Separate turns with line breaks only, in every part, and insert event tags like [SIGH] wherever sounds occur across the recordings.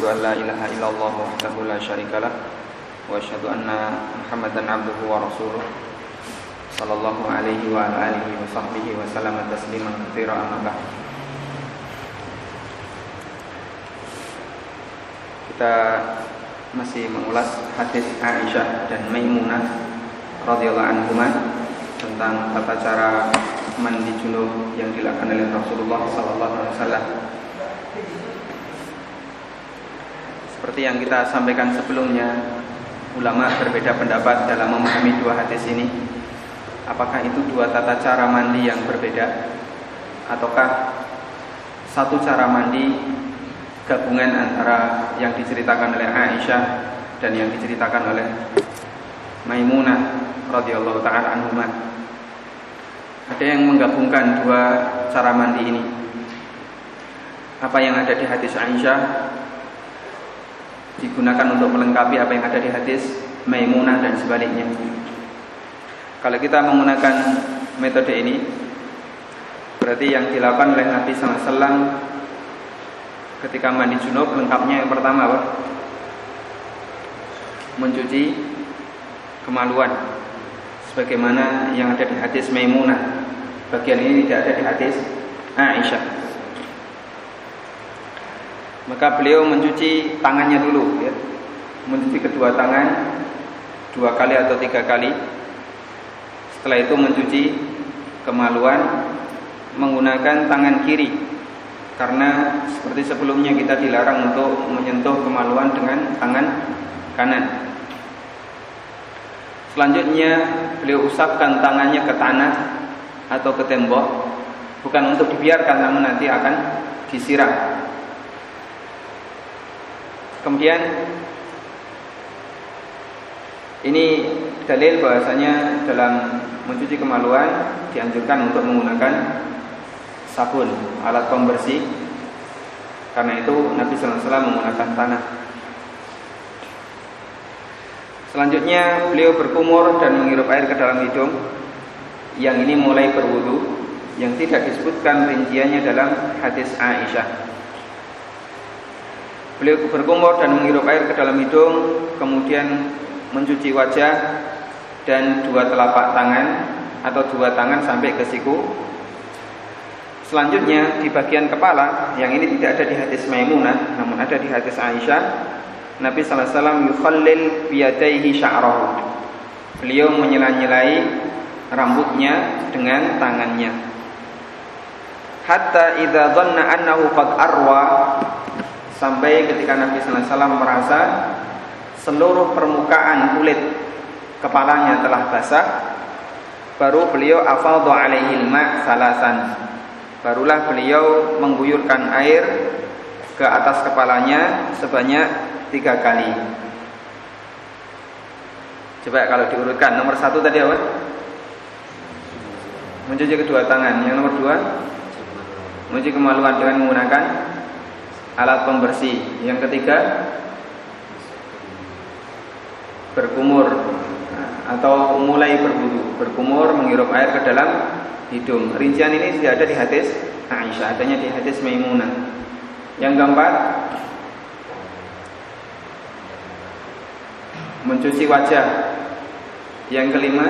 asyhadu an la ilaha illallah wahdahu la syarikalah wa asyhadu anna Muhammadan abduhu wa rasuluh sallallahu alaihi wa ala alihi wa sahbihi wa sallam tasliman katsira amma ba'd kita masih mengulas hadis Aisyah dan Maimunah radhiyallahu anhuma tentang tata cara mandi junub yang dilakukan oleh Rasulullah sallallahu alaihi wasallam. Seperti yang kita sampaikan sebelumnya, ulama berbeda pendapat dalam memahami dua hadis ini. Apakah itu dua tata cara mandi yang berbeda ataukah satu cara mandi gabungan antara yang diceritakan oleh Aisyah dan yang diceritakan oleh Maimunah radhiyallahu taala anhuma. Ada yang menggabungkan dua cara mandi ini. Apa yang ada di hadis Aisyah digunakan untuk melengkapi apa yang ada di hadis Maimunah dan sebaliknya. Kalau kita menggunakan metode ini, berarti yang dilakukan oleh Nabi SAW ketika mandi junub lengkapnya yang pertama apa? Mencuci kemaluan sebagaimana yang ada di hadis Maimunah. Bagian ini tidak ada di hadis Aisyah. Maka beliau mencuci tangannya dulu ya. Mencuci kedua tangan dua kali atau tiga kali. Setelah itu mencuci kemaluan menggunakan tangan kiri karena seperti sebelumnya kita dilarang untuk menyentuh kemaluan dengan tangan kanan. Selanjutnya beliau usapkan tangannya ke tanah atau ke tembok bukan untuk dibiarkan namun nanti akan disiram. Kemudian ini dalil bahasanya dalam mencuci kemaluan dianjurkan untuk menggunakan sabun, alat pembersih. Karena itu Nabi Sallallahu Alaihi menggunakan tanah. Selanjutnya beliau berkumur dan menghirup air ke dalam hidung. Yang ini mulai berwudu, yang tidak disebutkan rinciannya dalam hadis Aisyah. Beliau berkumur dan menghirup air ke dalam hidung, kemudian mencuci wajah dan dua telapak tangan atau dua tangan sampai ke siku Selanjutnya di bagian kepala yang ini tidak ada di hadis Maimunah namun ada di hadis Aisyah Nabi sallallahu alaihi wasallam yukhallil biyadaihi. Beliau menyela-nyelai rambutnya dengan tangannya. Hatta idza dhanna annahu qad arwa sampai ketika Nabi sallallahu alaihi wasallam merasa seluruh permukaan kulit kepalanya telah basah baru beliau afadhu alaihi ma salasan Barulah beliau mengguyurkan air ke atas kepalanya sebanyak tiga kali. Coba kalau diurutkan nomor satu tadi apa? Mencuci kedua tangan. Yang nomor dua, mencuci kemaluan dengan menggunakan alat pembersih. Yang ketiga, berkumur atau mulai berbudu, berkumur menghirup air ke dalam hidung. Rincian ini tidak ada di hadis Aisyah, adanya di hadis Maimunah. Yang keempat, mencuci wajah. Yang kelima,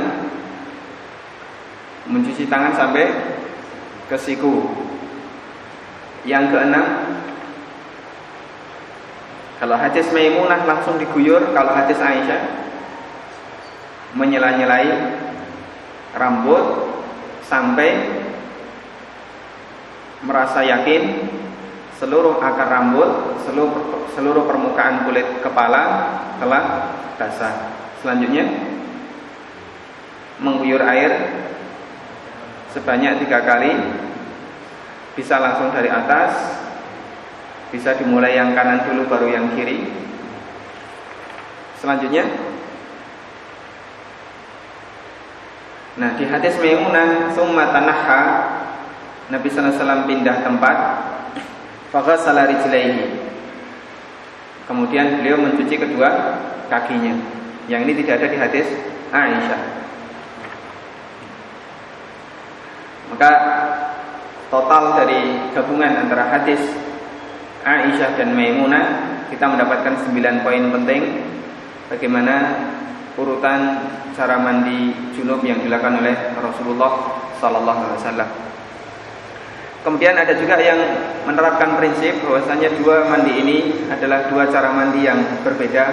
mencuci tangan sampai ke siku. Yang keenam, kalau hadis Maimunah langsung diguyur, kalau hadis Aisyah menyela-nyelai rambut sampai merasa yakin seluruh akar rambut, seluruh seluruh permukaan kulit kepala telah basah. Selanjutnya mengguyur air sebanyak tiga kali, bisa langsung dari atas, bisa dimulai yang kanan dulu baru yang kiri. Selanjutnya Nah di hadis Maimunah summa tanaha Nabi wasallam pindah tempat faghasala rijlaihi. Kemudian beliau mencuci kedua kakinya. Yang ini tidak ada di hadis Aisyah. Maka total dari gabungan antara hadis Aisyah dan Maimunah kita mendapatkan 9 poin penting bagaimana urutan cara mandi junub yang dilakukan oleh Rasulullah sallallahu alaihi wasallam. Kemudian ada juga yang menerapkan prinsip bahwasanya dua mandi ini adalah dua cara mandi yang berbeda.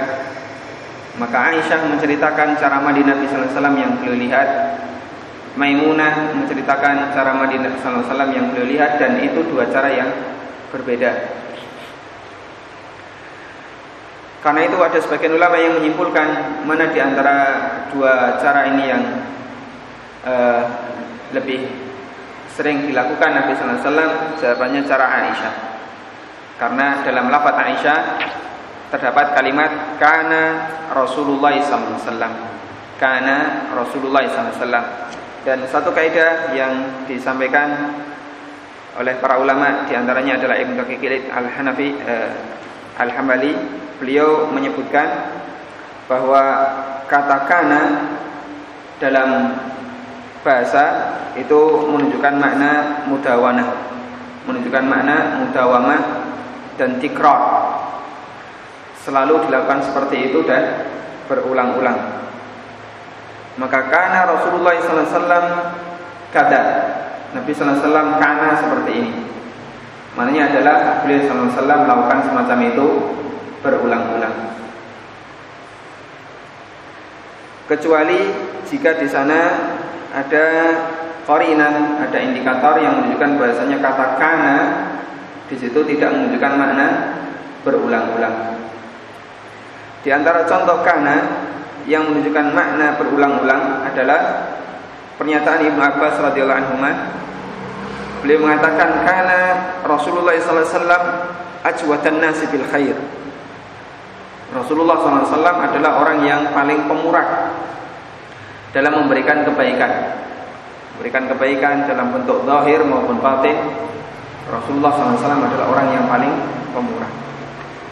Maka Aisyah menceritakan cara mandi Nabi sallallahu alaihi wasallam yang beliau lihat. Maimunah menceritakan cara mandi Nabi sallallahu alaihi wasallam yang beliau lihat dan itu dua cara yang berbeda. Karena itu ada sebagian ulama yang menyimpulkan mana di antara dua cara ini yang uh, lebih sering dilakukan Nabi Sallallahu Alaihi Wasallam. Jawabannya cara Aisyah. Karena dalam lafaz Aisyah terdapat kalimat karena Rasulullah Sallallahu Alaihi Wasallam. Karena Rasulullah Sallallahu Alaihi Wasallam. Dan satu kaidah yang disampaikan oleh para ulama di antaranya adalah Ibnu Daqiq Al-Hanafi eh, Al-Hambali beliau menyebutkan bahwa kata kana dalam bahasa itu menunjukkan makna mudawana menunjukkan makna mudawamah dan tikrar selalu dilakukan seperti itu dan berulang-ulang. Maka karena Rasulullah SAW kata Nabi SAW karena seperti ini. Maknanya adalah beliau SAW melakukan semacam itu berulang-ulang. Kecuali jika di sana ada korinan, ada indikator yang menunjukkan bahasanya kata kana di situ tidak menunjukkan makna berulang-ulang. Di antara contoh kana yang menunjukkan makna berulang-ulang adalah pernyataan Ibnu Abbas radhiyallahu anhu Beliau mengatakan karena Rasulullah SAW ajwatan nasi bil khair. Rasulullah SAW adalah orang yang paling pemurah dalam memberikan kebaikan. Memberikan kebaikan dalam bentuk zahir maupun batin. Rasulullah SAW adalah orang yang paling pemurah.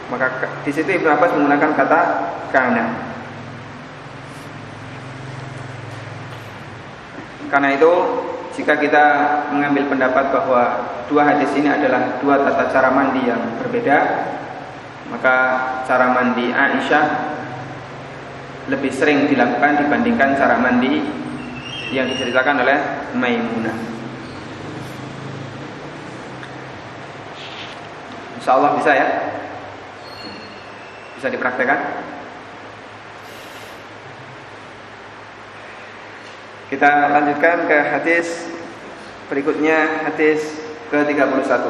Maka di situ Ibnu Abbas menggunakan kata karena. Karena itu jika kita mengambil pendapat bahwa dua hadis ini adalah dua tata cara mandi yang berbeda, maka cara mandi Aisyah lebih sering dilakukan dibandingkan cara mandi yang diceritakan oleh Maimunah. Insya Allah bisa ya Bisa dipraktekkan Kita lanjutkan ke hadis berikutnya hadis ke-31.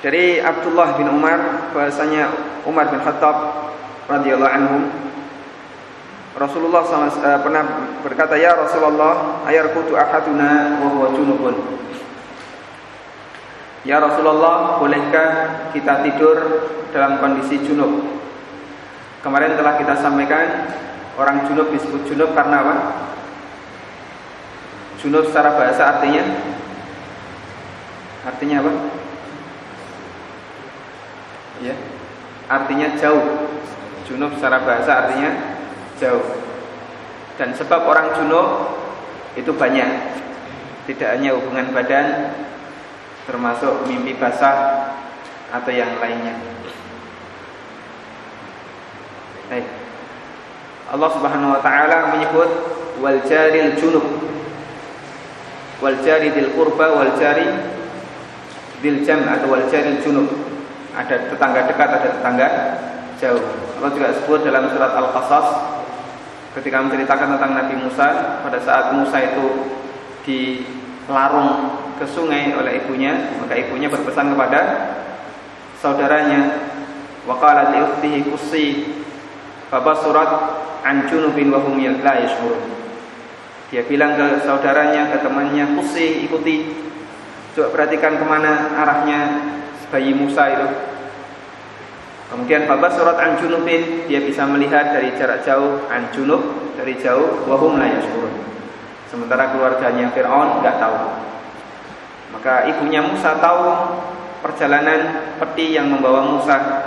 Dari Abdullah bin Umar bahasanya Umar bin Khattab radhiyallahu anhu Rasulullah SAW eh, pernah berkata ya Rasulullah ayarkutu ahaduna wa huwa junubun Ya Rasulullah bolehkah kita tidur dalam kondisi junub Kemarin telah kita sampaikan Orang junub disebut junub karena apa? Junub secara bahasa artinya Artinya apa? Ya, artinya jauh. Junub secara bahasa artinya jauh. Dan sebab orang junub itu banyak. Tidak hanya hubungan badan, termasuk mimpi basah atau yang lainnya. Baik. Allah Subhanahu wa taala menyebut wal jaril junub wal jari dil qurba wal jari dil jam atau wal jaril junub ada tetangga dekat ada tetangga jauh Allah juga sebut dalam surat Al-Qasas ketika menceritakan tentang Nabi Musa pada saat Musa itu dilarung ke sungai oleh ibunya maka ibunya berpesan kepada saudaranya waqalat li ukhtihi qussi surat an junubin wa hum. Dia bilang ke saudaranya, ke temannya, "Kusi, ikuti. Coba perhatikan ke mana arahnya bayi Musa itu." Kemudian bapak surat an junubin dia bisa melihat dari jarak jauh an junub dari jauh wahum la. Sementara keluarganya Fir'aun nggak tahu. Maka ibunya Musa tahu perjalanan peti yang membawa Musa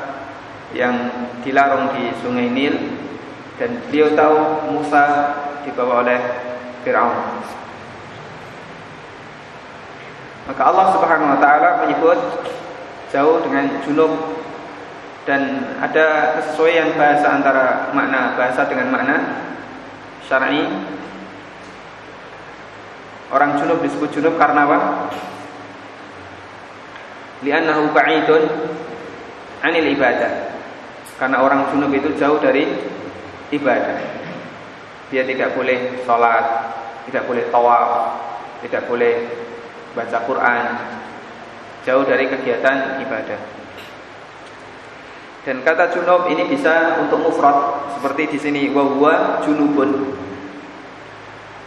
yang dilarung di Sungai Nil dan beliau tahu Musa dibawa oleh Firaun. Maka Allah Subhanahu wa taala menyebut jauh dengan junub dan ada kesesuaian bahasa antara makna bahasa dengan makna syar'i. Orang junub disebut junub karena apa? Li'annahu ba'idun 'anil ibadah. Karena orang junub itu jauh dari ibadah. Dia tidak boleh sholat, tidak boleh tawaf, tidak boleh baca Quran, jauh dari kegiatan ibadah. Dan kata junub ini bisa untuk mufrad seperti di sini wa huwa junubun.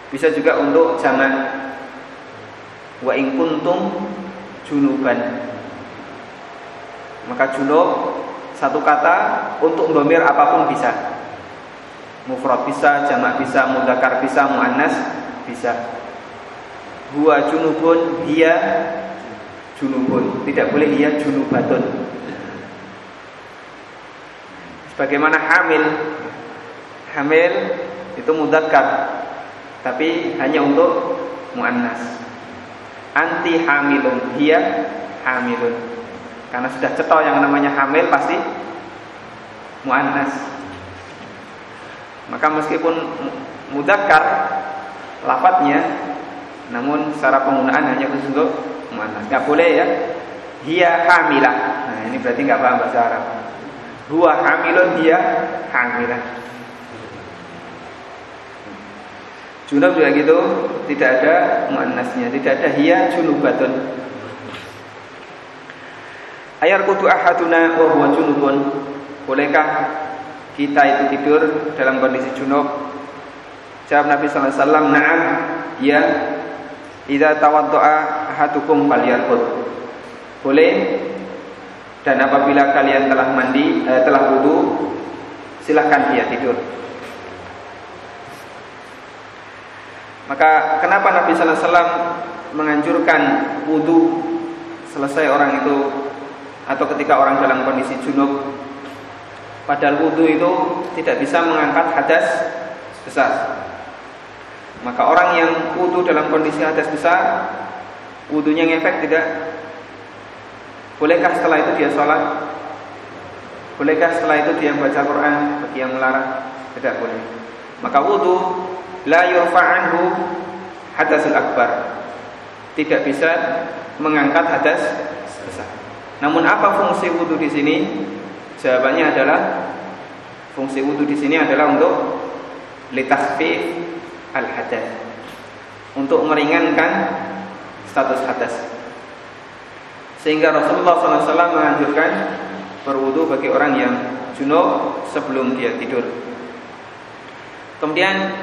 Bisa juga untuk jamak wa in kuntum junuban. Maka junub satu kata untuk domir apa pun bisa. Mufrad bisa, jamak bisa, mudakar bisa, muannas bisa. Huwa junubun, dia junubun. Tidak boleh dia junubatun. Sebagaimana hamil. Hamil itu mudakar, tapi hanya untuk muannas. Anti hamilun, dia hamilun. Karena sudah cetok yang namanya hamil pasti muannas. Maka meskipun mudakar lafadznya namun secara penggunaan hanya khusus untuk muannas. Enggak boleh ya. Dia hamilah. Nah, ini berarti enggak paham bahasa Arab. Huwa hamilun dia hamilah. Junub juga gitu, tidak ada muannasnya, tidak ada hiya junubatun. Ayar kutu ahaduna wa huwa junubun. Bolehkah kita itu tidur dalam kondisi junub? Jawab Nabi sallallahu alaihi wasallam, "Na'am." Ya. Idza tawaddaa ahadukum falyarqud. Boleh dan apabila kalian telah mandi, eh, telah wudu, silahkan dia tidur. Maka kenapa Nabi Sallallahu Alaihi Wasallam menganjurkan wudu selesai orang itu atau ketika orang dalam kondisi junub? Padahal wudu itu tidak bisa mengangkat hadas besar. Maka orang yang wudu dalam kondisi hadas besar wudunya ngefek tidak bolehkah setelah itu dia sholat? Bolehkah setelah itu dia baca Quran? Bagi yang melarang? Tidak boleh. Maka wudu la yurfa'anhu hadasul akbar. Tidak bisa mengangkat hadas besar namun apa fungsi wudhu di sini? Jawabannya adalah fungsi wudhu di sini adalah untuk litasfif al hadas, untuk meringankan status hadas. Sehingga Rasulullah SAW menganjurkan berwudhu bagi orang yang junub sebelum dia tidur. Kemudian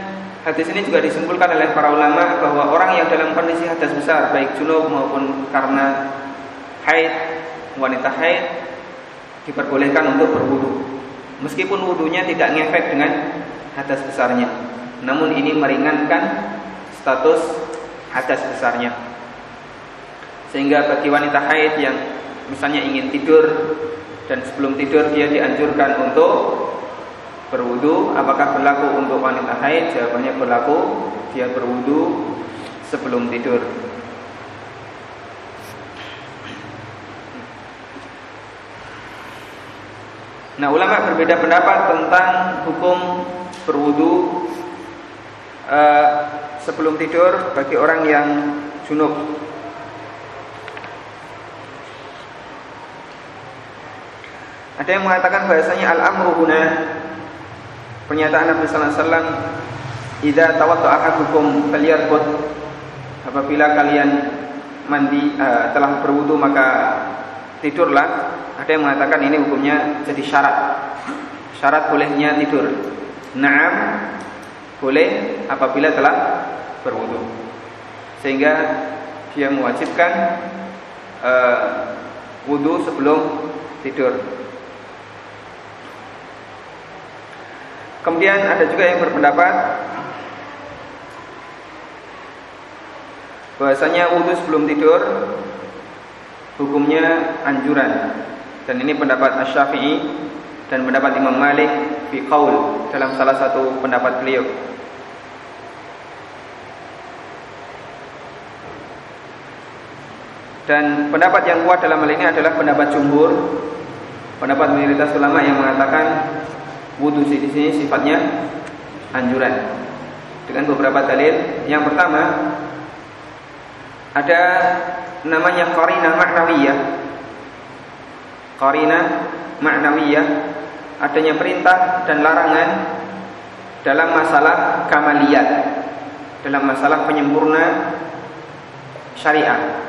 hadis ini juga disimpulkan oleh para ulama bahwa orang yang dalam kondisi hadas besar baik junub maupun karena haid wanita haid diperbolehkan untuk berwudu. Meskipun wudunya tidak ngefek dengan hadas besarnya. Namun ini meringankan status hadas besarnya. Sehingga bagi wanita haid yang misalnya ingin tidur dan sebelum tidur dia dianjurkan untuk berwudu, apakah berlaku untuk wanita haid? Jawabannya berlaku, dia berwudu sebelum tidur. Nah, ulama berbeda pendapat tentang hukum berwudu uh, sebelum tidur bagi orang yang junub. Ada yang mengatakan bahasanya al-amru huna pernyataan Nabi sallallahu alaihi wasallam idza tawadda ahadukum falyarqud apabila kalian mandi uh, telah berwudu maka tidurlah ada yang mengatakan ini hukumnya jadi syarat. Syarat bolehnya tidur. Naam boleh apabila telah berwudu. Sehingga dia mewajibkan uh, wudu sebelum tidur. Kemudian ada juga yang berpendapat bahwasanya wudu sebelum tidur hukumnya anjuran dan ini pendapat Asy-Syafi'i dan pendapat Imam Malik fi qaul dalam salah satu pendapat beliau. Dan pendapat yang kuat dalam hal ini adalah pendapat jumhur, pendapat mayoritas ulama yang mengatakan wudhu di sini sifatnya anjuran. Dengan beberapa dalil. Yang pertama ada namanya qarina maknawiyah. Qarina maknawiyah adanya perintah dan larangan dalam masalah kamaliyat, dalam masalah penyempurna syariat.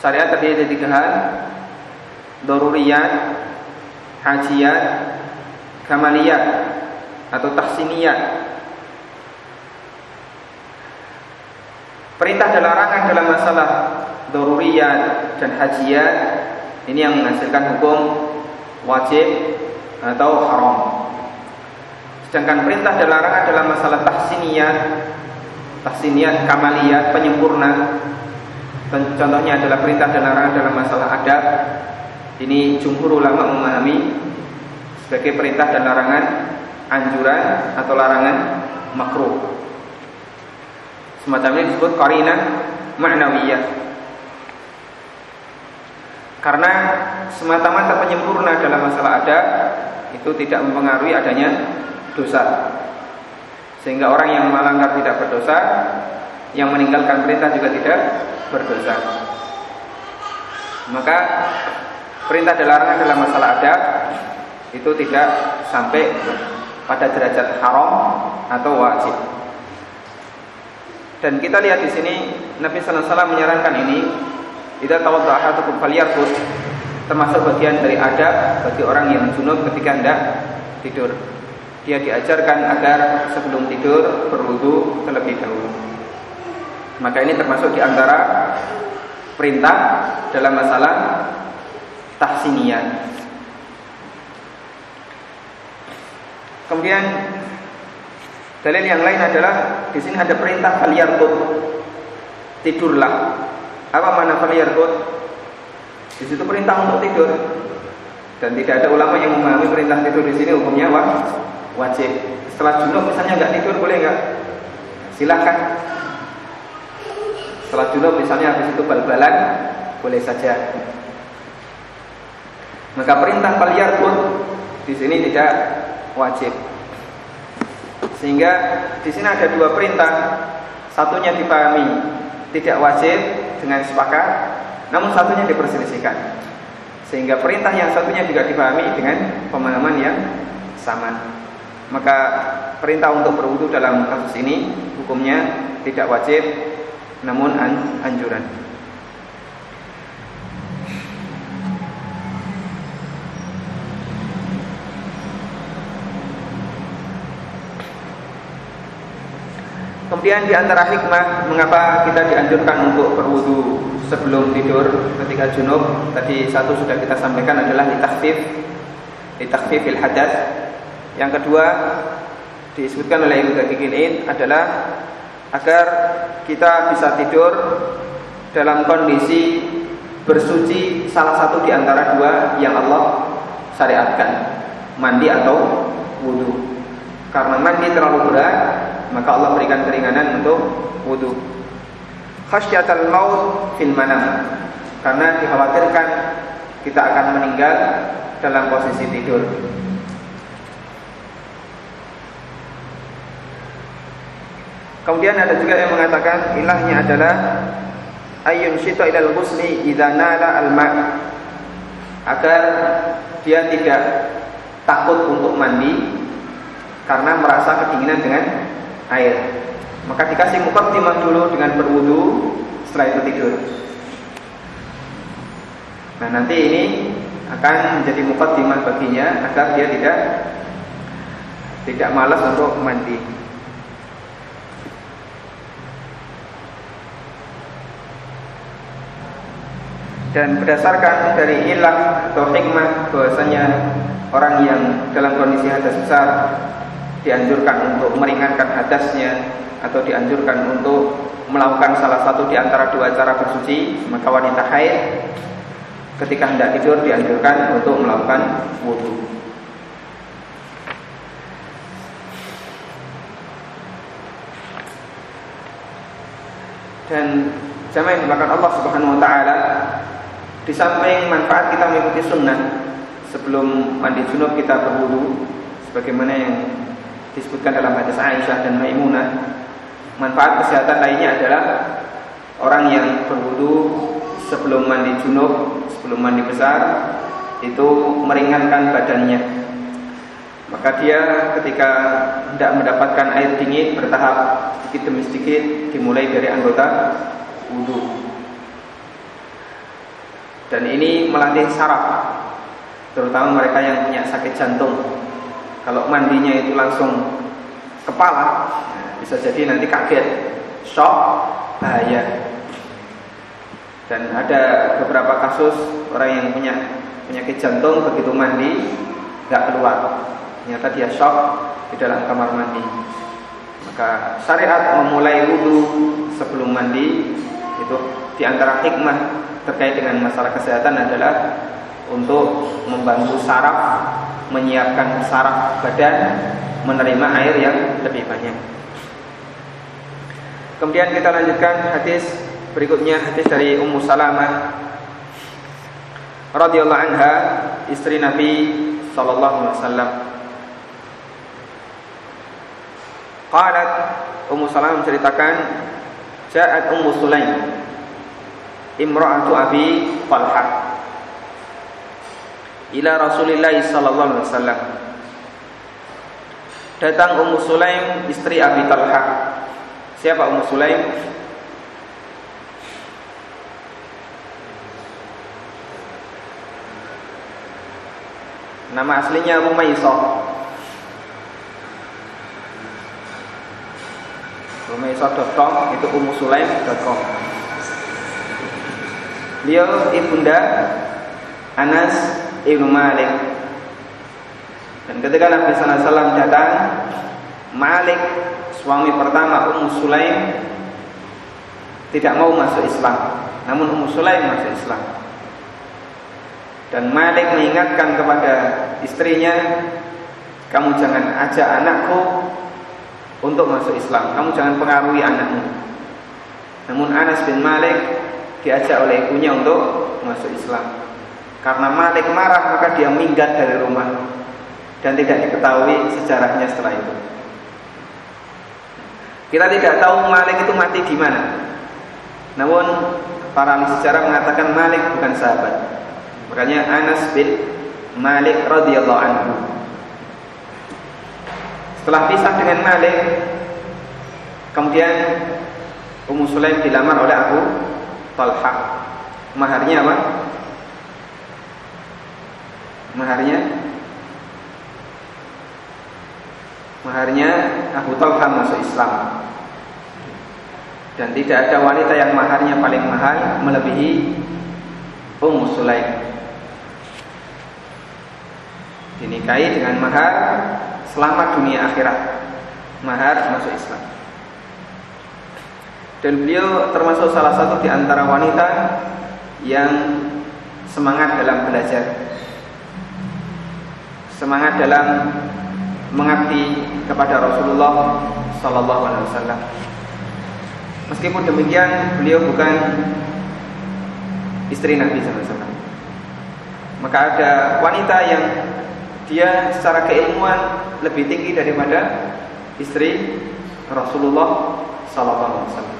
Syariat terdiri dari tiga hal Doruriyat Hajiyat Kamaliyat Atau tahsiniyat Perintah dan larangan dalam masalah Doruriyat dan hajiyat Ini yang menghasilkan hukum Wajib Atau haram Sedangkan perintah dan larangan dalam masalah tahsiniyat Tahsiniyat kamaliyat Penyempurna Contohnya adalah perintah dan larangan dalam masalah adab. Ini jumhur ulama memahami sebagai perintah dan larangan anjuran atau larangan makruh. Ini disebut qarina ma'nawiyah. Karena semata-mata penyempurna dalam masalah adab itu tidak mempengaruhi adanya dosa. Sehingga orang yang melanggar tidak berdosa, yang meninggalkan perintah juga tidak berdosa. Maka perintah dan larangan dalam masalah adab itu tidak sampai pada derajat haram atau wajib. Dan kita lihat di sini Nabi sallallahu alaihi wasallam menyarankan ini, "Idza tawadda'a ahadukum falyarqud." Termasuk bagian dari adab bagi orang yang junub ketika hendak tidur. Dia diajarkan agar sebelum tidur berwudu terlebih dahulu. Maka ini termasuk di antara perintah dalam masalah tahsiniyah. Kemudian dalil yang lain adalah di sini ada perintah faliyarqud. Tidurlah. Apa mana faliyarqud? Di situ perintah untuk tidur. Dan tidak ada ulama yang memahami perintah tidur di sini hukumnya wajib. Setelah junub misalnya nggak tidur boleh nggak? Silakan setelah junub misalnya habis itu bal-balan boleh saja. Maka perintah pun di sini tidak wajib. Sehingga di sini ada dua perintah. Satunya dipahami tidak wajib dengan sepakat, namun satunya diperselisihkan. Sehingga perintah yang satunya juga dipahami dengan pemahaman yang sama. Maka perintah untuk berwudu dalam kasus ini hukumnya tidak wajib namun an anjuran. Kemudian di antara hikmah mengapa kita dianjurkan untuk berwudu sebelum tidur ketika junub tadi satu sudah kita sampaikan adalah litakfif litakfifil hadas. Yang kedua disebutkan oleh Ibnu Daqiqin adalah agar kita bisa tidur dalam kondisi bersuci salah satu di antara dua yang Allah syariatkan, mandi atau wudhu. Karena mandi terlalu berat, maka Allah berikan keringanan untuk wudhu. Khasyatal maut fil manam. Karena dikhawatirkan kita akan meninggal dalam posisi tidur. Kemudian ada juga yang mengatakan ilahnya adalah ayun syita ilal ghusli idza nala al ma' agar dia tidak takut untuk mandi karena merasa kedinginan dengan air. Maka dikasih mukaddimah dulu dengan berwudu, setelah itu tidur. Nah, nanti ini akan menjadi mukaddimah baginya agar dia tidak tidak malas untuk mandi. dan berdasarkan dari ilah atau hikmah bahwasanya orang yang dalam kondisi hadas besar dianjurkan untuk meringankan hadasnya atau dianjurkan untuk melakukan salah satu di antara dua cara bersuci maka wanita haid ketika hendak tidur dianjurkan untuk melakukan wudhu dan Jamaah yang dimakan Allah Subhanahu wa taala, di samping manfaat kita mengikuti sunnah sebelum mandi junub kita berwudu sebagaimana yang disebutkan dalam hadis Aisyah dan Maimunah. Manfaat kesehatan lainnya adalah orang yang berwudu sebelum mandi junub, sebelum mandi besar itu meringankan badannya. Maka dia ketika tidak mendapatkan air dingin bertahap sedikit demi sedikit dimulai dari anggota wudhu. Dan ini melatih saraf, terutama mereka yang punya sakit jantung. Kalau mandinya itu langsung kepala, bisa jadi nanti kaget, shock, bahaya. Dan ada beberapa kasus orang yang punya penyakit jantung begitu mandi nggak keluar, ternyata dia shock di dalam kamar mandi. Maka syariat memulai wudhu sebelum mandi itu di antara hikmah terkait dengan masalah kesehatan adalah untuk membantu saraf menyiapkan saraf badan menerima air yang lebih banyak. Kemudian kita lanjutkan hadis berikutnya hadis dari Ummu Salamah radhiyallahu anha istri Nabi sallallahu alaihi wasallam. Qalat Ummu Salamah menceritakan Ja'at Ummu Sulaim Imra'atu Abi Talha Ila Rasulillah sallallahu alaihi wasallam. Datang Ummu Sulaim istri Abi Talha. Siapa Ummu Sulaim? Nama aslinya Rumaisah. Rumaisah.com itu umusulaim.com Beliau ibunda Anas ibnu Malik Dan ketika Nabi SAW datang Malik suami pertama Ummu Sulaim tidak mau masuk Islam namun Ummu Sulaim masuk Islam dan Malik mengingatkan kepada istrinya kamu jangan ajak anakku untuk masuk Islam. Kamu jangan pengaruhi anakmu. Namun Anas bin Malik diajak oleh ibunya untuk masuk Islam. Karena Malik marah maka dia minggat dari rumah dan tidak diketahui sejarahnya setelah itu. Kita tidak tahu Malik itu mati di mana. Namun para sejarah mengatakan Malik bukan sahabat. Makanya Anas bin Malik radhiyallahu anhu setelah pisah dengan Malik, kemudian Ummu Sulaim dilamar oleh Abu Talha. Maharnya apa? Maharnya Maharnya Abu Talha masuk Islam. Dan tidak ada wanita yang maharnya paling mahal melebihi Ummu Sulaim. Dinikahi dengan mahar selamat dunia akhirat mahar masuk Islam dan beliau termasuk salah satu di antara wanita yang semangat dalam belajar semangat dalam mengabdi kepada Rasulullah Sallallahu Alaihi Wasallam. Meskipun demikian, beliau bukan istri Nabi SAW. Maka ada wanita yang dia secara keilmuan lebih tinggi daripada istri Rasulullah sallallahu alaihi wasallam.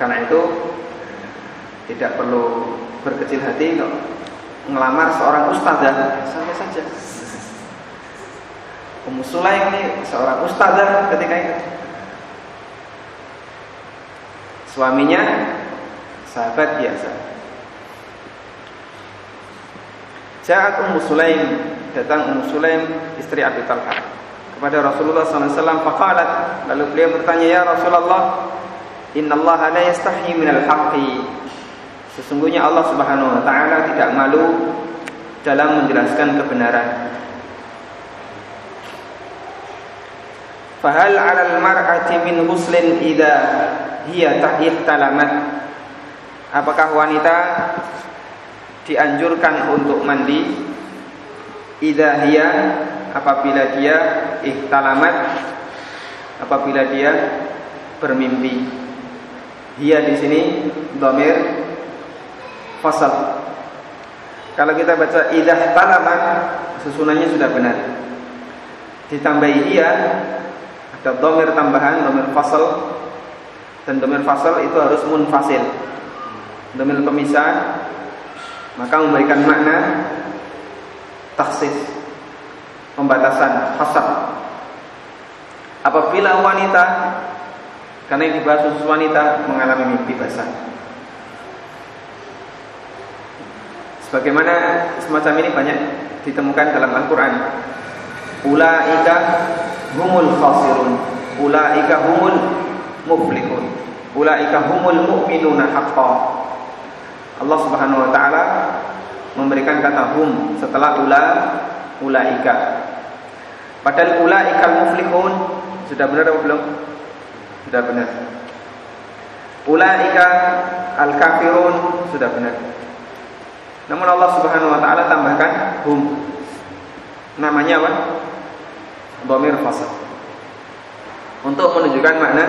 Karena itu tidak perlu berkecil hati kok ngelamar seorang ustazah sampai saja. Ummu Sulaim ini seorang ustazah ketika itu. Suaminya sahabat biasa. Ja'at Ummu Sulaim, datang Ummu Sulaim istri Abi Talha kepada Rasulullah SAW faqalat lalu beliau bertanya ya Rasulullah Inna Allah la yastahi minal haqqi Sesungguhnya Allah Subhanahu wa taala tidak malu dalam menjelaskan kebenaran. Fahal 'alal mar'ati min ghuslin idza hiya talamat Apakah wanita dianjurkan untuk mandi idza apabila dia ihtalamat apabila dia bermimpi. Dia di sini domir fasal. Kalau kita baca idah talamat susunannya sudah benar. Ditambahi dia ada domir tambahan, domir fasal dan domir fasal itu harus munfasil. Domir pemisah maka memberikan makna taksis pembatasan fasal. Apabila wanita karena yang dibahas khusus wanita mengalami mimpi basah. Sebagaimana semacam ini banyak ditemukan dalam Al-Quran. Ulaika humul khasirun. Ulaika humul muflihun. Ulaika humul mu'minuna haqqa. Allah Subhanahu wa taala memberikan kata hum setelah ula ulaika. Padahal ulaika muflihun sudah benar atau belum? Sudah benar. Ulaika al-kafirun sudah benar. Namun Allah Subhanahu wa taala tambahkan hum. Namanya apa? Dhamir fasal. Untuk menunjukkan makna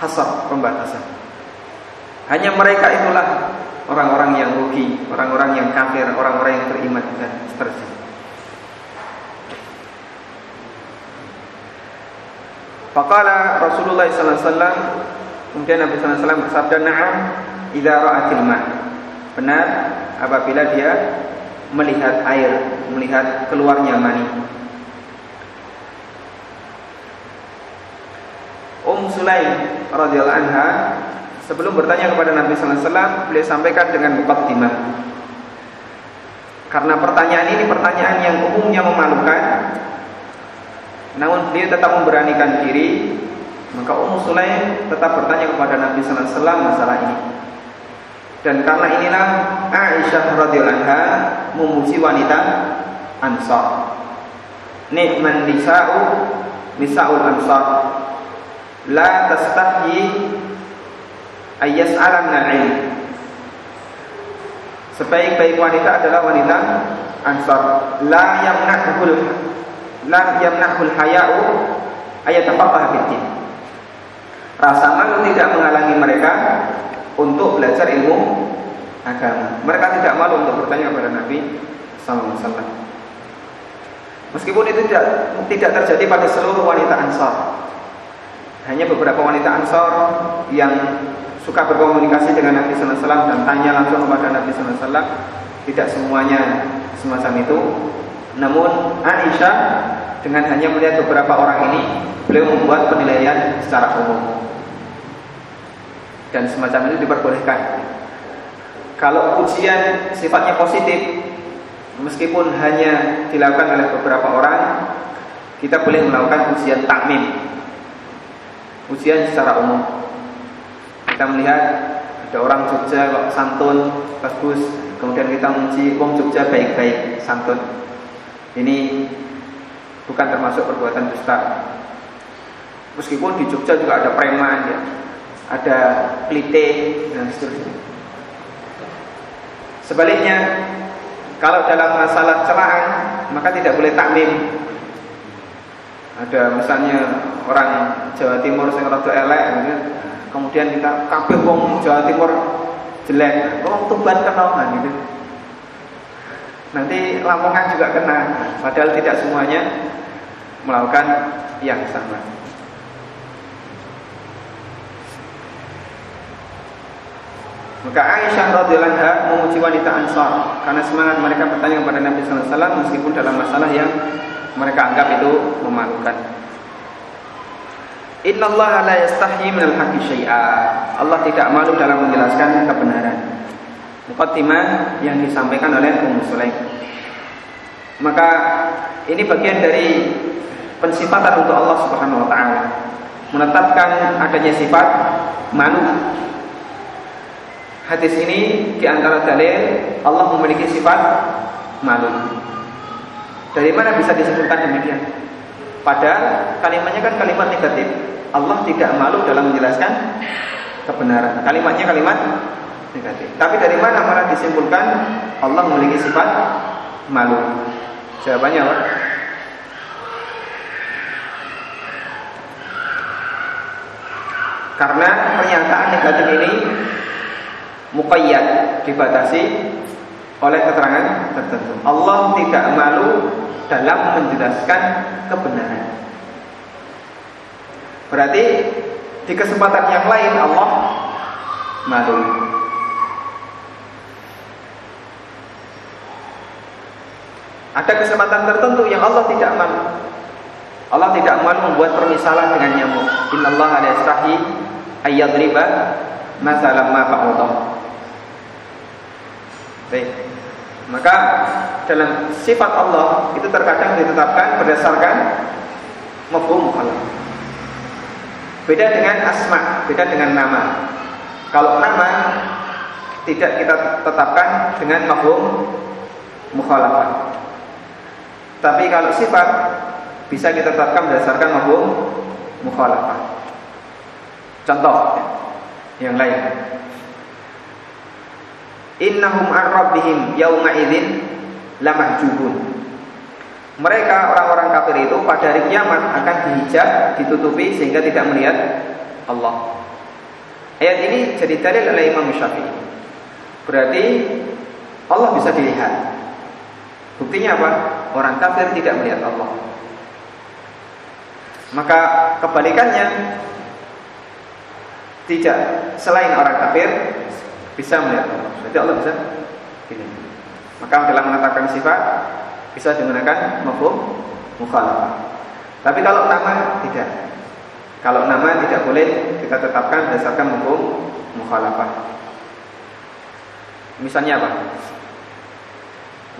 hasab pembatasan. Hanya mereka itulah orang-orang yang rugi, orang-orang yang kafir, orang-orang yang beriman dan seterusnya. Faqala Rasulullah sallallahu alaihi wasallam kemudian Nabi sallallahu alaihi wasallam bersabda, "Na'am idza ra'atil ma'." Benar apabila dia melihat air, melihat keluarnya mani. Um Sulaim radhiyallahu anha sebelum bertanya kepada Nabi sallallahu alaihi wasallam, beliau sampaikan dengan muqaddimah. Karena pertanyaan ini pertanyaan yang umumnya memalukan, namun beliau tetap memberanikan diri, maka Ummu Sulaim tetap bertanya kepada Nabi wasallam masalah ini. Dan karena inilah Aisyah radhiyallahu anha memuji wanita Ansar. Nikman nisa'u nisa'ul Ansar. La tastahyi ayas alam. Sebaik-baik wanita adalah wanita Ansar. La yamna'hul la yamna'hul haya'u ayatafaqaha fid Rasa malu tidak menghalangi mereka untuk belajar ilmu agama. Mereka tidak malu untuk bertanya kepada Nabi sallallahu alaihi wasallam. Meskipun itu tidak tidak terjadi pada seluruh wanita Ansar. Hanya beberapa wanita Ansar yang suka berkomunikasi dengan Nabi sallallahu alaihi wasallam dan tanya langsung kepada Nabi sallallahu alaihi wasallam. Tidak semuanya semacam itu. Namun Aisyah dengan hanya melihat beberapa orang ini, beliau membuat penilaian secara umum dan semacam itu diperbolehkan. Kalau ujian sifatnya positif, meskipun hanya dilakukan oleh beberapa orang, kita boleh melakukan ujian takmim, ujian secara umum. Kita melihat ada orang Jogja kok santun bagus, kemudian kita menguji wong Jogja baik-baik santun. Ini bukan termasuk perbuatan dusta. Meskipun di Jogja juga ada preman ya, ada pelite dan seterusnya. Sebaliknya, kalau dalam masalah celaan maka tidak boleh takmim. Ada misalnya orang Jawa Timur yang rada elek, gitu. kemudian kita kabeh wong Jawa Timur jelek, wong Tuban kena gitu. Nanti Lamongan juga kena, padahal tidak semuanya melakukan yang sama. Maka Aisyah radhiyallahu memuji wanita Ansar karena semangat mereka bertanya kepada Nabi sallallahu alaihi wasallam meskipun dalam masalah yang mereka anggap itu memalukan. Inna la yastahyi al haqqi syai'a. Allah tidak malu dalam menjelaskan kebenaran. Muqaddimah yang disampaikan oleh Ummu Sulaim. Maka ini bagian dari pensifatan untuk Allah Subhanahu wa taala. Menetapkan adanya sifat malu Hadis ini di antara dalil Allah memiliki sifat malu. Dari mana bisa disebutkan demikian? Padahal kalimatnya kan kalimat negatif. Allah tidak malu dalam menjelaskan kebenaran. Kalimatnya kalimat negatif. Tapi dari mana malah disimpulkan Allah memiliki sifat malu? Jawabannya apa? Karena pernyataan negatif ini muqayyad dibatasi oleh keterangan tertentu. Allah tidak malu dalam menjelaskan kebenaran. Berarti di kesempatan yang lain Allah malu. Ada kesempatan tertentu yang Allah tidak malu. Allah tidak malu membuat permisalan dengan nyamuk. Innallaha la yastahi ayyadriba masalam ma ba'udah. Baik. Maka dalam sifat Allah itu terkadang ditetapkan berdasarkan mafhum mukhalaf. Beda dengan asma, beda dengan nama. Kalau nama tidak kita tetapkan dengan mafhum mukhalafah. Tapi kalau sifat bisa kita tetapkan berdasarkan mafhum mukhalafah. Contoh yang lain. Innahum ar-rabbihim yauma idzin lamahjubun. Mereka orang-orang kafir itu pada hari kiamat akan dihijab, ditutupi sehingga tidak melihat Allah. Ayat ini jadi dalil oleh Imam Syafi'i. Berarti Allah bisa dilihat. Buktinya apa? Orang kafir tidak melihat Allah. Maka kebalikannya tidak selain orang kafir bisa melihat Allah. Jadi Allah bisa ini. Maka dalam menetapkan sifat bisa digunakan mafhum mukhalafah. Tapi kalau nama tidak. Kalau nama tidak boleh kita tetapkan berdasarkan mafhum mukhalafah. Misalnya apa?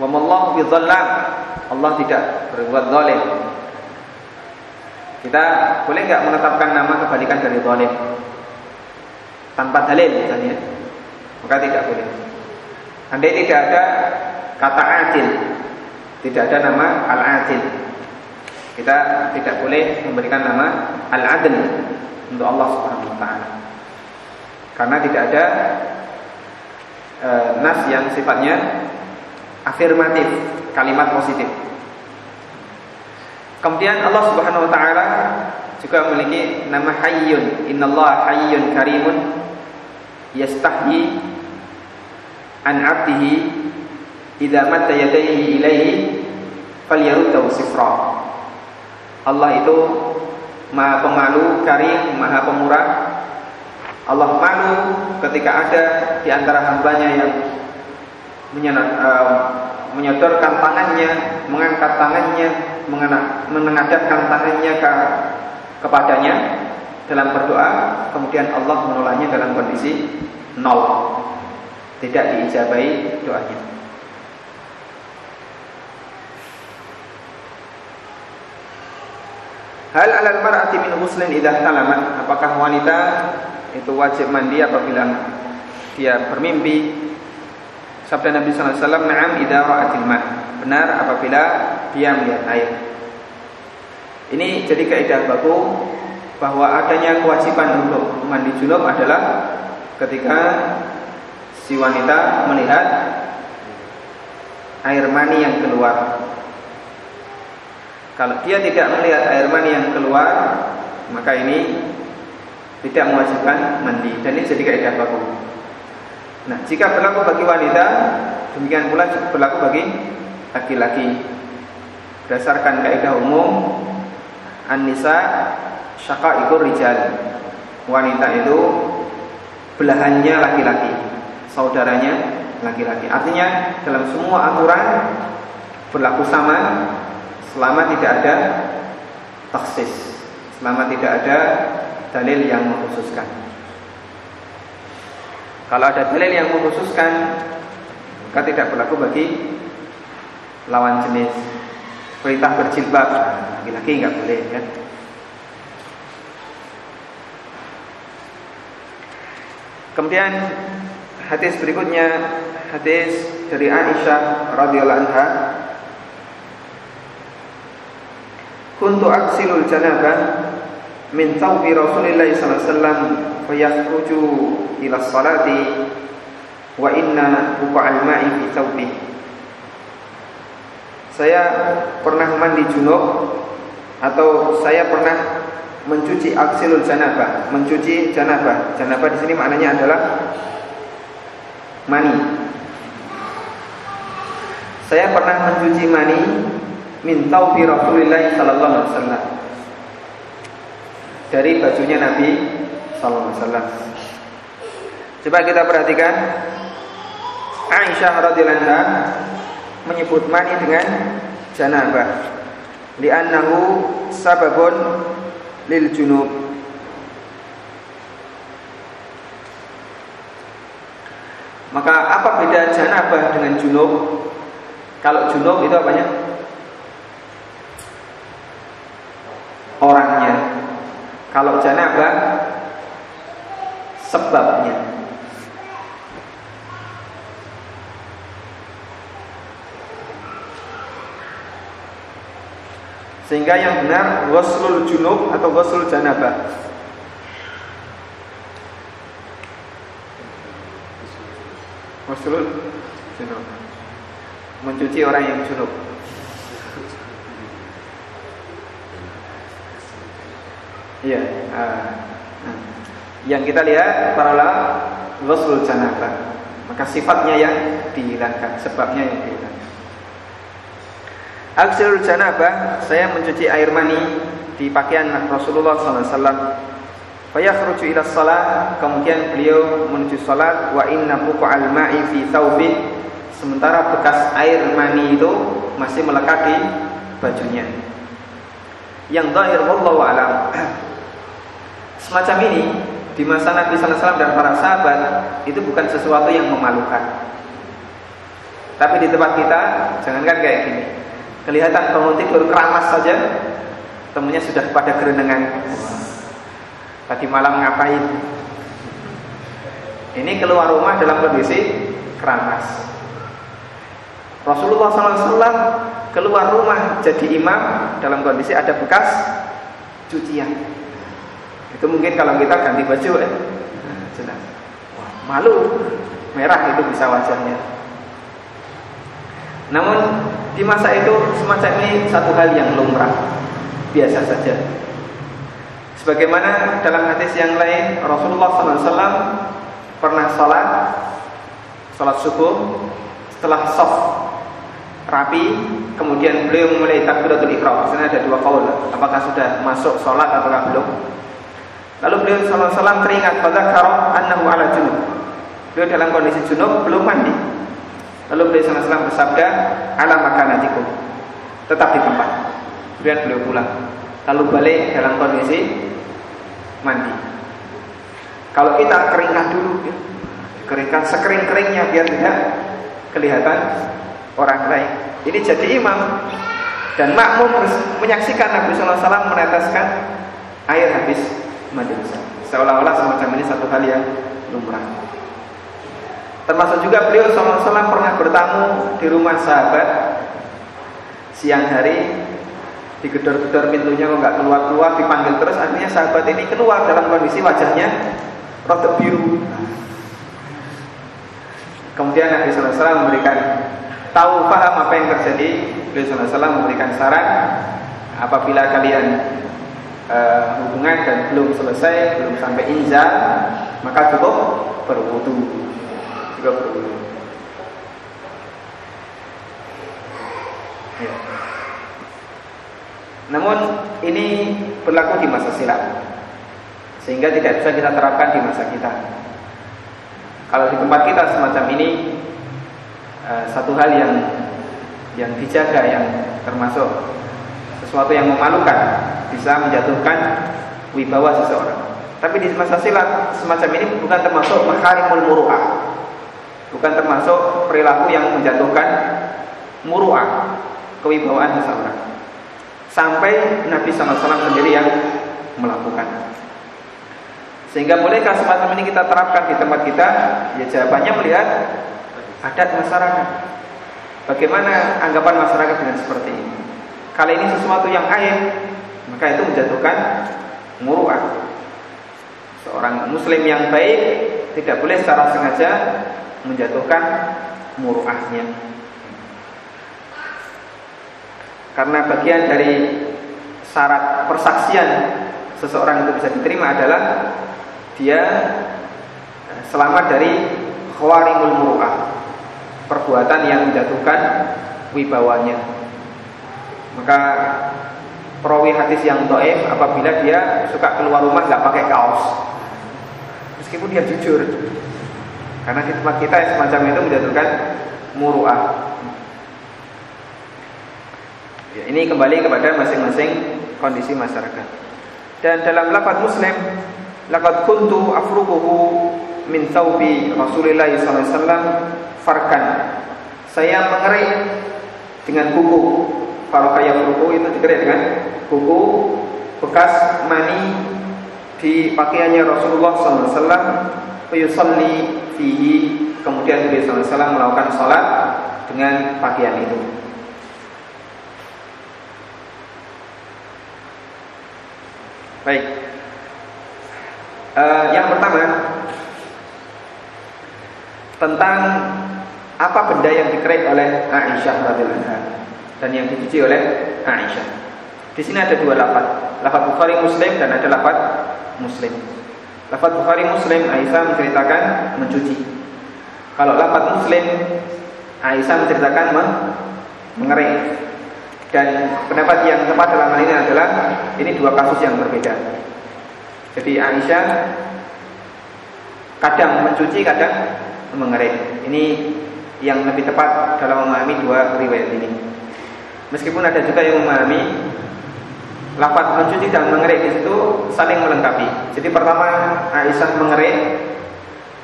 Wa mallahu bidzallam. Allah tidak berbuat zalim. Kita boleh nggak menetapkan nama kebalikan dari zalim? Tanpa dalil misalnya maka tidak boleh. Andai tidak ada kata adil, tidak ada nama al-adil, kita tidak boleh memberikan nama al-adil untuk Allah Subhanahu wa taala. Karena tidak ada e, nas yang sifatnya afirmatif, kalimat positif. Kemudian Allah Subhanahu wa taala juga memiliki nama Hayyun. Innallaha Hayyun Karimun yastahyi an 'abdihi idza matta yadayhi ilaihi falyaruddahu sifra. Allah itu Maha pemalu, karim, Maha pemurah. Allah malu ketika ada di antara hambanya yang menyodorkan tangannya, mengangkat tangannya, menengadahkan tangannya ke kepadanya dalam berdoa, kemudian Allah menolaknya dalam kondisi nol tidak diijabai doanya. Hal alal mar'ati min muslim idah talamat Apakah wanita itu wajib mandi apabila dia bermimpi? Sabda Nabi sallallahu alaihi wasallam, "Na'am idza ra'atil ma'." Benar apabila dia melihat air. Ini jadi kaidah baku bahwa adanya kewajiban untuk mandi junub adalah ketika si wanita melihat air mani yang keluar. Kalau dia tidak melihat air mani yang keluar, maka ini tidak mewajibkan mandi dan ini jadi kaidah baku. Nah, jika berlaku bagi wanita, demikian pula berlaku bagi laki-laki. Berdasarkan kaidah umum, an-nisa syaqaiqur rijal. Wanita itu belahannya laki-laki saudaranya laki-laki. Artinya dalam semua aturan berlaku sama selama tidak ada taksis, selama tidak ada dalil yang mengkhususkan. Kalau ada dalil yang mengkhususkan, maka tidak berlaku bagi lawan jenis. Perintah berjilbab, laki-laki nggak boleh ya. Kemudian hadis berikutnya hadis dari Aisyah radhiyallahu anha Kuntu aksilul janabah min thawbi Rasulillah sallallahu alaihi wasallam fayakhruju ila salati wa inna buqa'al ma'i fi thawbi Saya pernah mandi junub atau saya pernah mencuci aksilul janabah, mencuci janabah. Janabah di sini maknanya adalah mani. Saya pernah mencuci mani min taubi Rasulullah sallallahu alaihi wasallam. Dari bajunya Nabi sallallahu alaihi wasallam. Coba kita perhatikan Aisyah radhiyallahu menyebut mani dengan janabah li'annahu sababun lil junub Maka apa beda janabah dengan junub? Kalau junub itu apanya? Orangnya. Kalau janabah sebabnya. Sehingga yang benar ghuslul junub atau ghuslul janabah. Ghuslul junub. Mencuci orang yang junub. Iya, uh, yang kita lihat para ghuslul janabah. Maka sifatnya yang dihilangkan, sebabnya yang dihilangkan. Aksil janabah, saya mencuci air mani di pakaian Rasulullah SAW. Fayakhruju ila salat, kemudian beliau menuju salat wa inna al ma'i fi thawbih. Sementara bekas air mani itu masih melekat di bajunya. Yang zahir wallahu alam. Semacam ini di masa Nabi SAW dan para sahabat itu bukan sesuatu yang memalukan. Tapi di tempat kita jangankan kayak gini. Kelihatan bangun tidur keramas saja temunya sudah pada kerenengan tadi malam ngapain? Ini keluar rumah dalam kondisi keramas. Rasulullah SAW keluar rumah jadi imam dalam kondisi ada bekas cucian itu mungkin kalau kita ganti baju eh jelas Wah, malu merah itu bisa wajahnya namun di masa itu semacam ini satu hal yang lumrah, biasa saja. Sebagaimana dalam hadis yang lain Rasulullah SAW pernah sholat sholat subuh setelah soft rapi kemudian beliau mulai takbiratul ikhram. Di ada dua kaul, apakah sudah masuk sholat atau belum. Lalu beliau SAW teringat pada karo annahu ala junub. Beliau dalam kondisi junub belum mandi. Lalu beliau SAW bersabda, "Ala makanatikum." Tetap di tempat. Kemudian beliau pulang. Lalu balik dalam kondisi mandi. Kalau kita keringkan dulu, ya, keringkan sekering-keringnya biar tidak kelihatan orang lain. Ini jadi imam dan makmum menyaksikan Nabi SAW meneteskan air habis mandi besar. Seolah-olah semacam ini satu hal yang lumrah. Termasuk juga beliau SAW pernah bertamu di rumah sahabat siang hari digedor-gedor pintunya kok nggak keluar-keluar dipanggil terus akhirnya sahabat ini keluar dalam kondisi wajahnya rada biru kemudian Nabi SAW memberikan tahu paham apa yang terjadi Beliau SAW memberikan saran apabila kalian uh, hubungan dan belum selesai belum sampai inzal maka cukup berwudu juga berwudu. Ya. Namun ini berlaku di masa silam Sehingga tidak bisa kita terapkan di masa kita Kalau di tempat kita semacam ini eh, Satu hal yang yang dijaga yang termasuk sesuatu yang memalukan bisa menjatuhkan wibawa seseorang. Tapi di masa silam semacam ini bukan termasuk maharimul muru'ah. Bukan termasuk perilaku yang menjatuhkan muruah kewibawaan seseorang. Sampai Nabi SAW sendiri yang melakukan. Sehingga bolehkah semacam ini kita terapkan di tempat kita? Ya jawabannya melihat adat masyarakat. Bagaimana anggapan masyarakat dengan seperti ini kali ini sesuatu yang aib maka itu menjatuhkan muruah seorang muslim yang baik tidak boleh secara sengaja menjatuhkan muruahnya. Karena bagian dari syarat persaksian seseorang itu bisa diterima adalah dia selamat dari khawarimul muru'ah perbuatan yang menjatuhkan wibawanya maka perawi hadis yang doif apabila dia suka keluar rumah nggak pakai kaos. Meskipun dia jujur. Karena di tempat kita semacam itu menjatuhkan muruah. Ya, ini kembali kepada masing-masing kondisi masyarakat. Dan dalam lafaz muslim laqad kuntu afruquhu min thawbi Rasulullah SAW farkan. Saya mengerik dengan kuku Farokaya buku itu dikerik dengan buku bekas mani di pakaiannya Rasulullah SAW Fayusalli fihi. Kemudian beliau SAW melakukan sholat dengan pakaian itu. Baik. Uh, Yang pertama Tentang Apa benda yang dikerik oleh Aisyah radhiyallahu anha dan yang dipuji oleh Aisyah. Di sini ada dua lafaz, lafaz Bukhari Muslim dan ada lafaz Muslim. Lafaz Bukhari Muslim Aisyah menceritakan mencuci. Kalau lafaz Muslim Aisyah menceritakan mengerik. Dan pendapat yang tepat dalam hal ini adalah ini dua kasus yang berbeda. Jadi Aisyah kadang mencuci, kadang mengerik. Ini yang lebih tepat dalam memahami dua riwayat ini. Meskipun ada juga yang memahami lafaz mencuci dan mengerik di situ saling melengkapi. Jadi pertama Aisyah mengerik,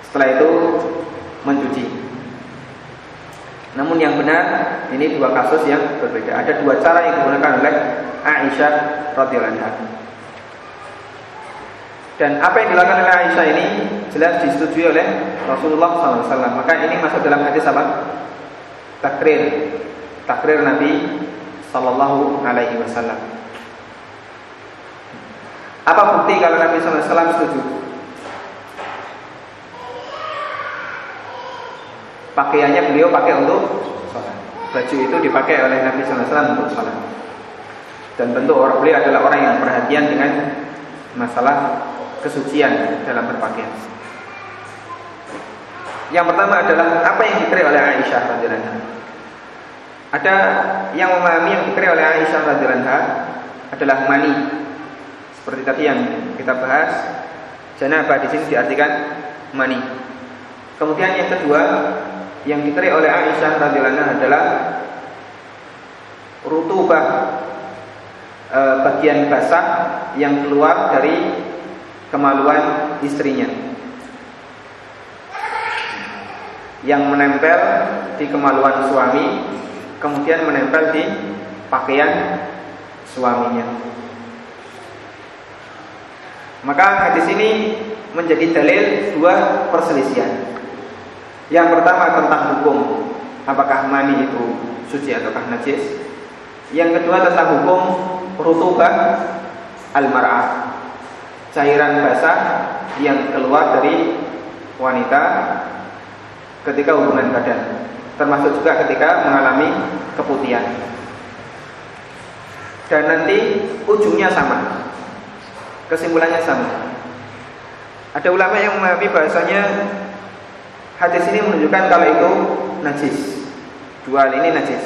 setelah itu mencuci. Namun yang benar ini dua kasus yang berbeda. Ada dua cara yang digunakan oleh Aisyah radhiyallahu anha. Dan apa yang dilakukan oleh Aisyah ini jelas disetujui oleh Rasulullah SAW. Maka ini masuk dalam hadis apa? Takrir, takrir Nabi Sallallahu Alaihi Wasallam. Apa bukti kalau Nabi Sallallahu Alaihi Wasallam setuju? Pakaiannya beliau pakai untuk sholat. Baju itu dipakai oleh Nabi Sallallahu Alaihi Wasallam untuk sholat. Dan tentu orang beliau adalah orang yang perhatian dengan masalah kesucian dalam berpakaian. Yang pertama adalah apa yang dikira oleh Aisyah radhiyallahu. Ada yang memahami yang dikira oleh Aisyah radhiyallahu adalah mani. Seperti tadi yang kita bahas, janabah di sini diartikan mani. Kemudian yang kedua yang dikira oleh Aisyah radhiyallahu adalah rutubah e, bagian basah yang keluar dari kemaluan istrinya yang menempel di kemaluan suami kemudian menempel di pakaian suaminya. Maka hadis ini menjadi dalil dua perselisihan. Yang pertama tentang hukum apakah mani itu suci ataukah najis. Yang kedua tentang hukum rutubah al-mar'ah. Cairan basah yang keluar dari wanita ketika hubungan badan termasuk juga ketika mengalami keputihan. Dan nanti ujungnya sama. Kesimpulannya sama. Ada ulama yang memahami bahasanya hadis ini menunjukkan kalau itu najis. Dua hal ini najis.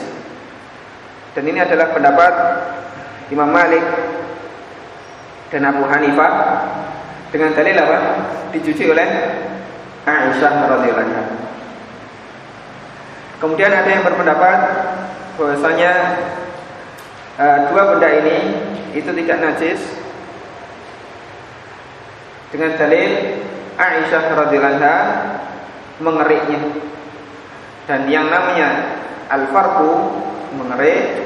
Dan ini adalah pendapat Imam Malik dan Abu Hanifah dengan dalil apa? Dicuci oleh Aisyah radhiyallahu anha. Kemudian ada yang berpendapat bahwasanya e, dua benda ini itu tidak najis dengan dalil Aisyah radhiyallahu mengeriknya. Dan yang namanya al-farqu mengerik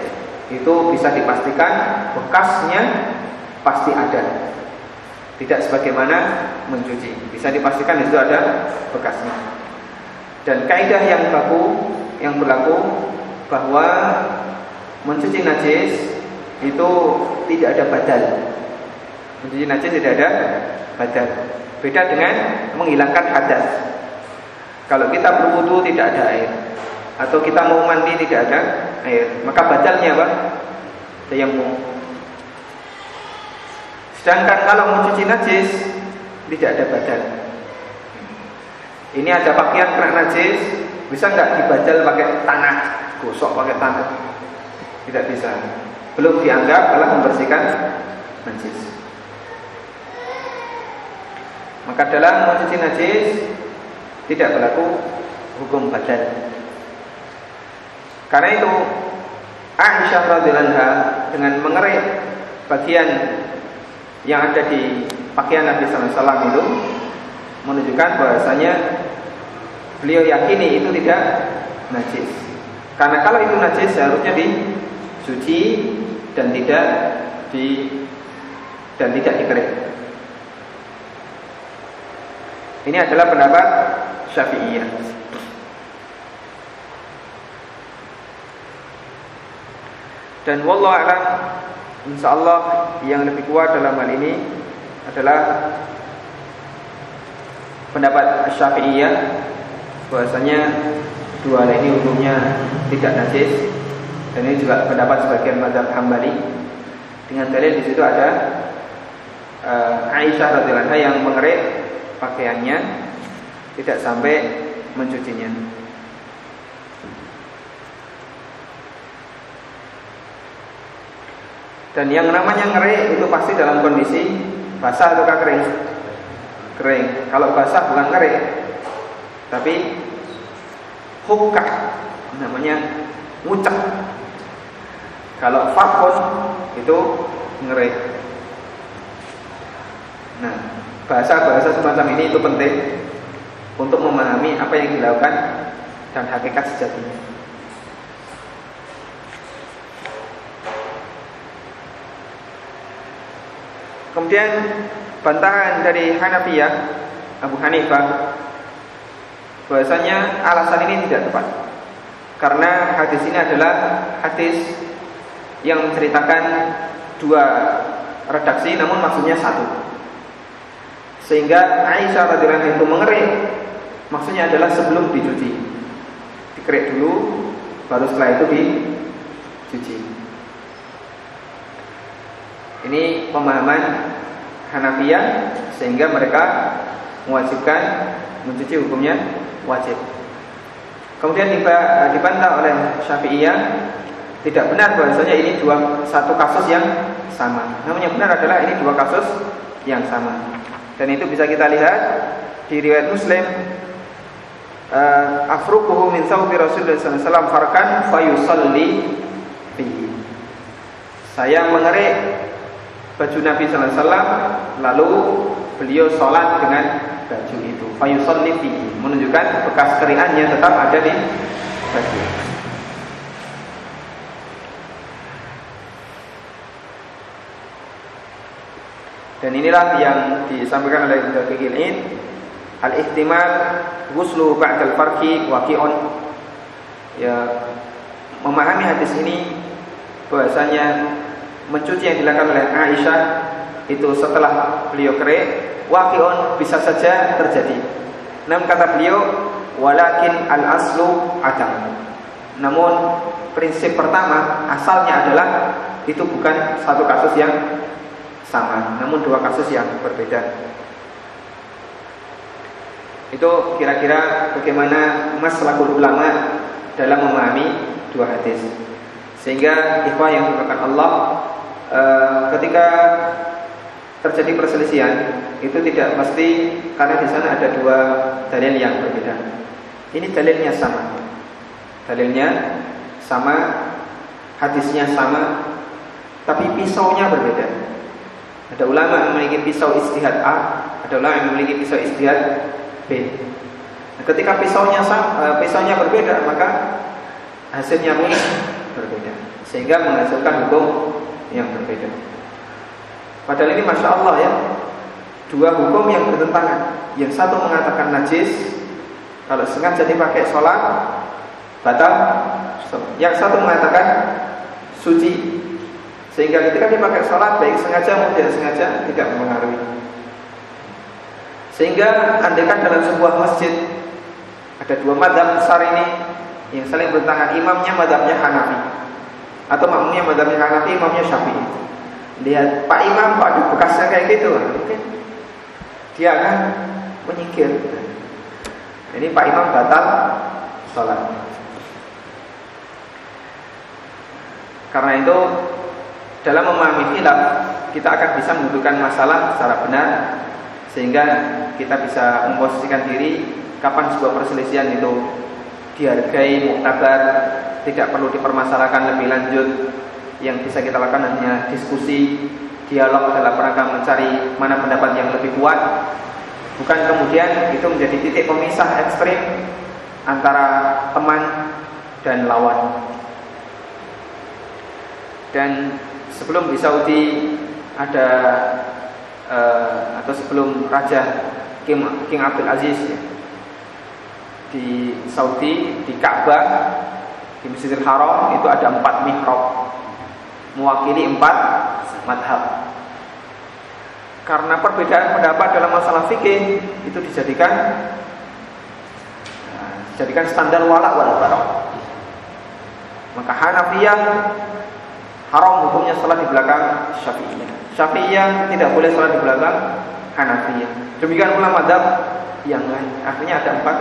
itu bisa dipastikan bekasnya pasti ada. Tidak sebagaimana mencuci. Bisa dipastikan itu ada bekasnya. Dan kaidah yang baku yang berlaku bahwa mencuci najis itu tidak ada badal. Mencuci najis tidak ada badal. Beda dengan menghilangkan hadas. Kalau kita berwudu tidak ada air atau kita mau mandi tidak ada air, maka badalnya apa? tayamum. Sedangkan kalau mencuci najis tidak ada badan. Ini ada pakaian kena najis, bisa nggak dibajal pakai tanah, gosok pakai tanah? Tidak bisa. Belum dianggap telah membersihkan najis. Maka dalam mencuci najis tidak berlaku hukum badan. Karena itu Aisyah radhiyallahu dengan mengerik bagian yang ada di pakaian Nabi wasallam itu menunjukkan bahwasanya beliau yakini itu tidak najis. Karena kalau itu najis seharusnya dicuci dan tidak di dan tidak dikerik. Ini adalah pendapat Syafi'iyah. Dan wallahu a'lam insyaallah yang lebih kuat dalam hal ini adalah pendapat Syafi'iyah bahwasanya dua hal ini hukumnya tidak najis dan ini juga pendapat sebagian mazhab Hambali dengan dalil di situ ada uh, Aisyah radhiyallahu yang mengerik pakaiannya tidak sampai mencucinya. Dan yang namanya ngerik itu pasti dalam kondisi basah atau kering? Kering. Kalau basah bukan ngerik, tapi hukah namanya ngucek. Kalau fakon itu ngerik. Nah, bahasa-bahasa semacam ini itu penting untuk memahami apa yang dilakukan dan hakikat sejatinya. Kemudian bantahan dari Hanafiyah Abu Hanifah bahwasanya alasan ini tidak tepat. Karena hadis ini adalah hadis yang menceritakan dua redaksi namun maksudnya satu. Sehingga Aisyah radhiyallahu itu mengerik maksudnya adalah sebelum dicuci. Dikerik dulu baru setelah itu dicuci. Ini pemahaman Hanafiyah sehingga mereka mewajibkan mencuci hukumnya wajib. Kemudian dibantah oleh Syafi'iyah tidak benar bahwasanya ini dua satu kasus yang sama. Namun yang benar adalah ini dua kasus yang sama. Dan itu bisa kita lihat di riwayat Muslim uh, afruquhu min thawbi Rasulullah wasallam farkan fayusalli fihi. Saya mengerik baju Nabi Wasallam lalu beliau sholat dengan baju itu. Fayusalli fihi. Menunjukkan bekas keringannya tetap ada di baju. Dan inilah yang disampaikan oleh Ibnu Qayyim al-ihtimal ghuslu ba'dal farqi waqi'un. Ya memahami hadis ini bahwasanya mencuci yang dilakukan oleh Aisyah itu setelah beliau kering waqi'un bisa saja terjadi. Namun kata beliau walakin al aslu adam. Namun prinsip pertama asalnya adalah itu bukan satu kasus yang sama, namun dua kasus yang berbeda. Itu kira-kira bagaimana maslahul ulama dalam memahami dua hadis. Sehingga ikhwah yang dimakan Allah e, ketika terjadi perselisihan itu tidak mesti karena di sana ada dua dalil yang berbeda. Ini dalilnya sama. Dalilnya sama, hadisnya sama, tapi pisaunya berbeda. Ada ulama yang memiliki pisau istihad A, ada ulama yang memiliki pisau istihad B. Nah, ketika pisaunya sama, eh, pisaunya berbeda, maka hasilnya pun berbeda sehingga menghasilkan hukum yang berbeda. Padahal ini masya Allah ya dua hukum yang bertentangan. Yang satu mengatakan najis kalau sengaja dipakai sholat batal. Yang satu mengatakan suci sehingga ketika dipakai sholat baik sengaja maupun tidak sengaja tidak mempengaruhi. Sehingga andaikan dalam sebuah masjid ada dua madhab besar ini yang saling bertentangan imamnya madhabnya Hanafi Atau makmumnya mazhab Hanafi, imamnya Syafi'i. Lihat Pak Imam kok ada bekasnya kayak gitu, mungkin dia akan menyingkir. Ini Pak Imam batal sholat. Karena itu dalam memahami khilaf kita akan bisa mendudukan masalah secara benar sehingga kita bisa memposisikan diri kapan sebuah perselisihan itu dihargai muktabar tidak perlu dipermasalahkan lebih lanjut yang bisa kita lakukan hanya diskusi dialog dalam rangka mencari mana pendapat yang lebih kuat. Bukan kemudian itu menjadi titik pemisah ekstrim antara teman dan lawan. Dan sebelum di Saudi ada uh, atau sebelum Raja King, King Abdul Aziz ya, di Saudi di Ka'bah di Masjidil Haram itu ada empat mihrab mewakili empat madhab karena perbedaan pendapat dalam masalah fikih itu dijadikan dijadikan standar wala wal barok maka Hanafiyah haram hukumnya sholat di belakang Syafi'iyah. Syafi'iyah tidak boleh sholat di belakang Hanafiyah. Demikian pula madhab yang lain. Akhirnya ada empat.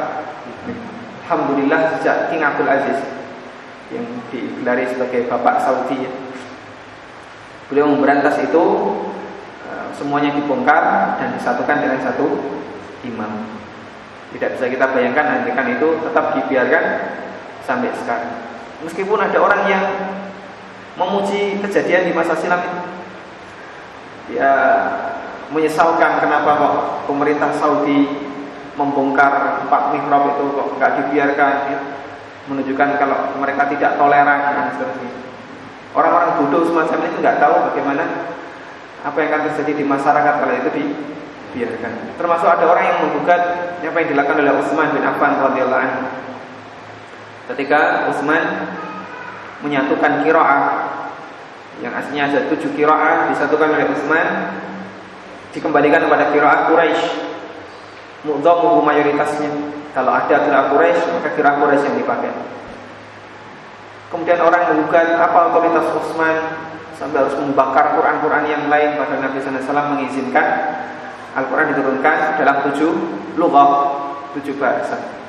Alhamdulillah sejak King Abdul Aziz yang digelari sebagai bapak Saudi. Beliau memberantas itu eh, semuanya dibongkar dan disatukan dengan satu imam. Tidak bisa kita bayangkan kan itu tetap dibiarkan sampai sekarang. Meskipun ada orang yang memuji kejadian di masa silam itu. Ya menyesalkan kenapa kok pemerintah Saudi membongkar empat mihrab itu kok nggak dibiarkan ya. menunjukkan kalau mereka tidak toleran dan seterusnya. Orang-orang bodoh semacam itu nggak tahu bagaimana apa yang akan terjadi di masyarakat kalau itu dibiarkan. Termasuk ada orang yang menggugat apa yang dilakukan oleh Utsman bin Affan radhiyallahu anhu. Ketika Utsman menyatukan kiroah yang aslinya ada tujuh kiroah disatukan oleh Utsman dikembalikan kepada kiroah Quraisy mudhamuhu mayoritasnya kalau ada kiroah Quraisy maka kiroah Quraisy yang dipakai kemudian orang menggugat apa otoritas Utsman sampai harus membakar Quran-Quran yang lain. Pada Nabi SAW mengizinkan Al-Quran diturunkan dalam tujuh lughah tujuh bahasa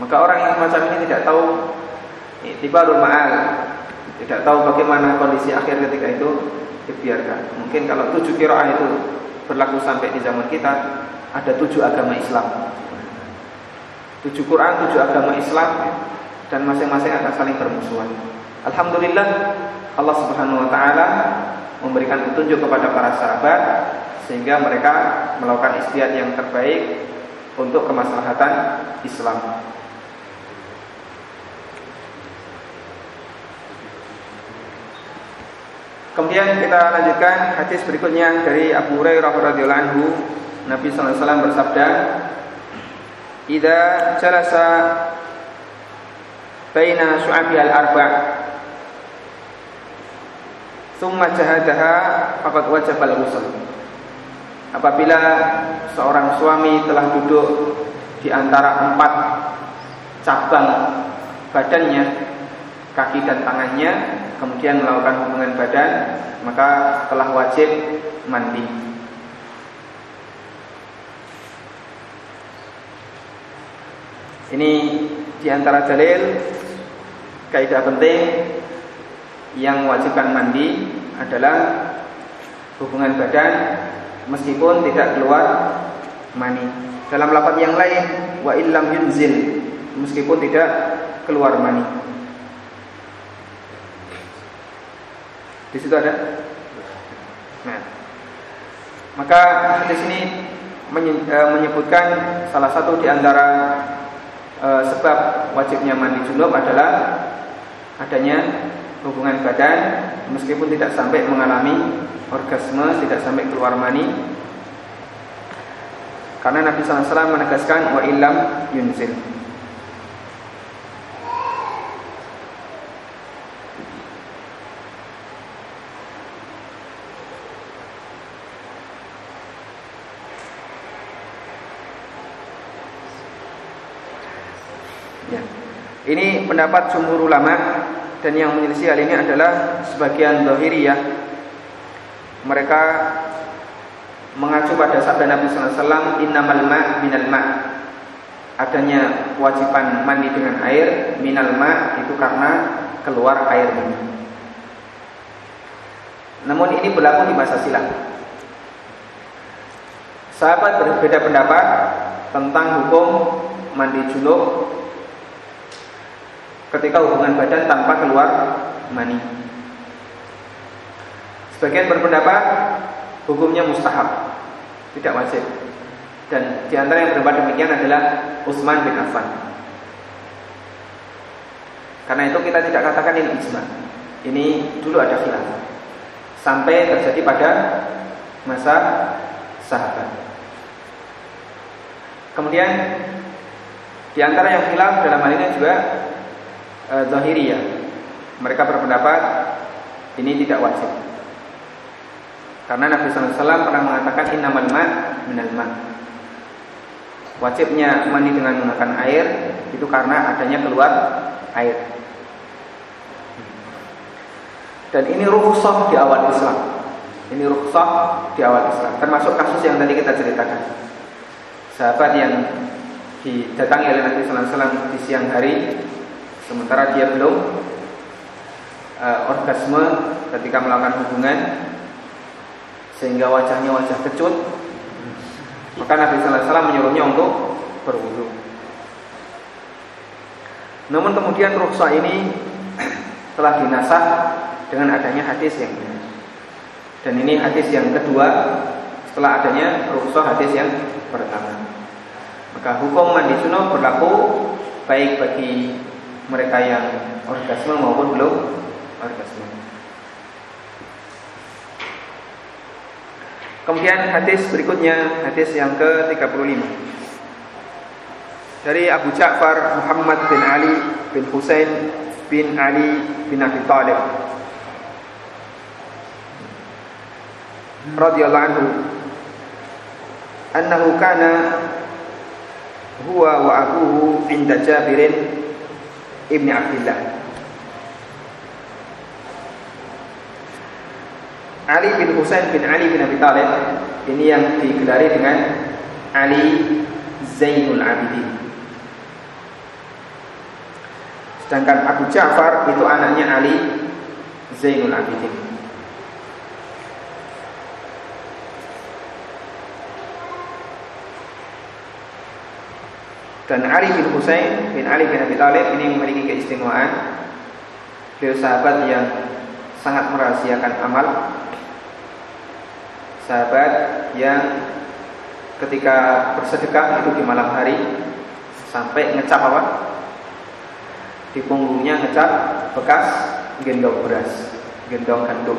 maka orang yang macam ini tidak tahu Itibarul ma'al Tidak tahu bagaimana kondisi akhir ketika itu Dibiarkan. Mungkin kalau tujuh kiroah itu Berlaku sampai di zaman kita Ada tujuh agama Islam. Tujuh Quran, tujuh agama Islam Dan masing-masing akan saling bermusuhan Alhamdulillah Allah subhanahu wa ta'ala Memberikan petunjuk kepada para sahabat Sehingga mereka melakukan istiad yang terbaik Untuk kemaslahatan Islam Kemudian kita lanjutkan hadis berikutnya dari Abu Hurairah radhiyallahu anhu. Nabi sallallahu alaihi wasallam bersabda, "Idza jalasa baina syu'abi al-arba' thumma jahadaha faqad wajaba al-ghusl." Apabila seorang suami telah duduk di antara empat cabang badannya, kaki dan tangannya, kemudian melakukan hubungan badan maka telah wajib mandi. Ini di antara dalil kaidah penting yang mewajibkan mandi adalah hubungan badan meskipun tidak keluar mani. Dalam lapat yang lain wa illam yunzil meskipun tidak keluar mani. Di situ ada. Nah, maka hadis ini e, menyebutkan salah satu di antara e, sebab wajibnya mandi junub adalah adanya hubungan badan meskipun tidak sampai mengalami orgasme, tidak sampai keluar mani. Karena Nabi SAW menegaskan wa ilam yunzil. Ini pendapat sumur ulama dan yang menyelisih hal ini adalah sebagian ya. Mereka mengacu pada sabda Nabi sallallahu alaihi wasallam innamal ma' minal ma' adanya kewajiban mandi dengan air minal ma itu karena keluar air mani. Namun ini berlaku di masa silam. Sahabat berbeda pendapat tentang hukum mandi junub ketika hubungan badan tanpa keluar mani. Sebagian berpendapat hukumnya mustahab, tidak wajib. Dan di antara yang berpendapat demikian adalah Utsman bin Affan. Karena itu kita tidak katakan ini ijma. Ini dulu ada khilaf. Sampai terjadi pada masa sahabat. Kemudian di antara yang khilaf dalam hal ini juga e, Zahiriyah. Mereka berpendapat ini tidak wajib. Karena Nabi SAW pernah mengatakan innamal ma minal ma. Wajibnya mandi dengan menggunakan air itu karena adanya keluar air. Dan ini rukhsah di awal Islam. Ini rukhsah di awal Islam. Termasuk kasus yang tadi kita ceritakan. Sahabat yang didatangi oleh Nabi SAW di siang hari sementara dia belum uh, orgasme ketika melakukan hubungan sehingga wajahnya wajah kecut maka Nabi Sallallahu Alaihi menyuruhnya untuk berwudu. Namun kemudian ruksa ini [CLEARS THROAT] telah dinasah dengan adanya hadis yang ini. Dan ini hadis yang kedua setelah adanya ruksa hadis yang pertama. Maka hukum mandi sunnah berlaku baik bagi mereka yang orgasme maupun belum orgasme. Kemudian hadis berikutnya hadis yang ke-35 dari Abu Ja'far Muhammad bin Ali bin Husain bin Ali bin Abi Thalib radhiyallahu anhu. Annahu kana huwa wa abuhu inda Jabirin Ibni Abdullah Ali bin Husain bin Ali bin Abi Thalib ini yang digelari dengan Ali Zainul Abidin. Sedangkan Abu Ja'far itu anaknya Ali Zainul Abidin Dan Ali bin Husain bin Ali bin Abi Thalib ini memiliki keistimewaan. Beliau sahabat yang sangat merahasiakan amal. Sahabat yang ketika bersedekah itu di malam hari Sampai ngecap apa? Di punggungnya ngecap bekas gendong beras Gendong gandum.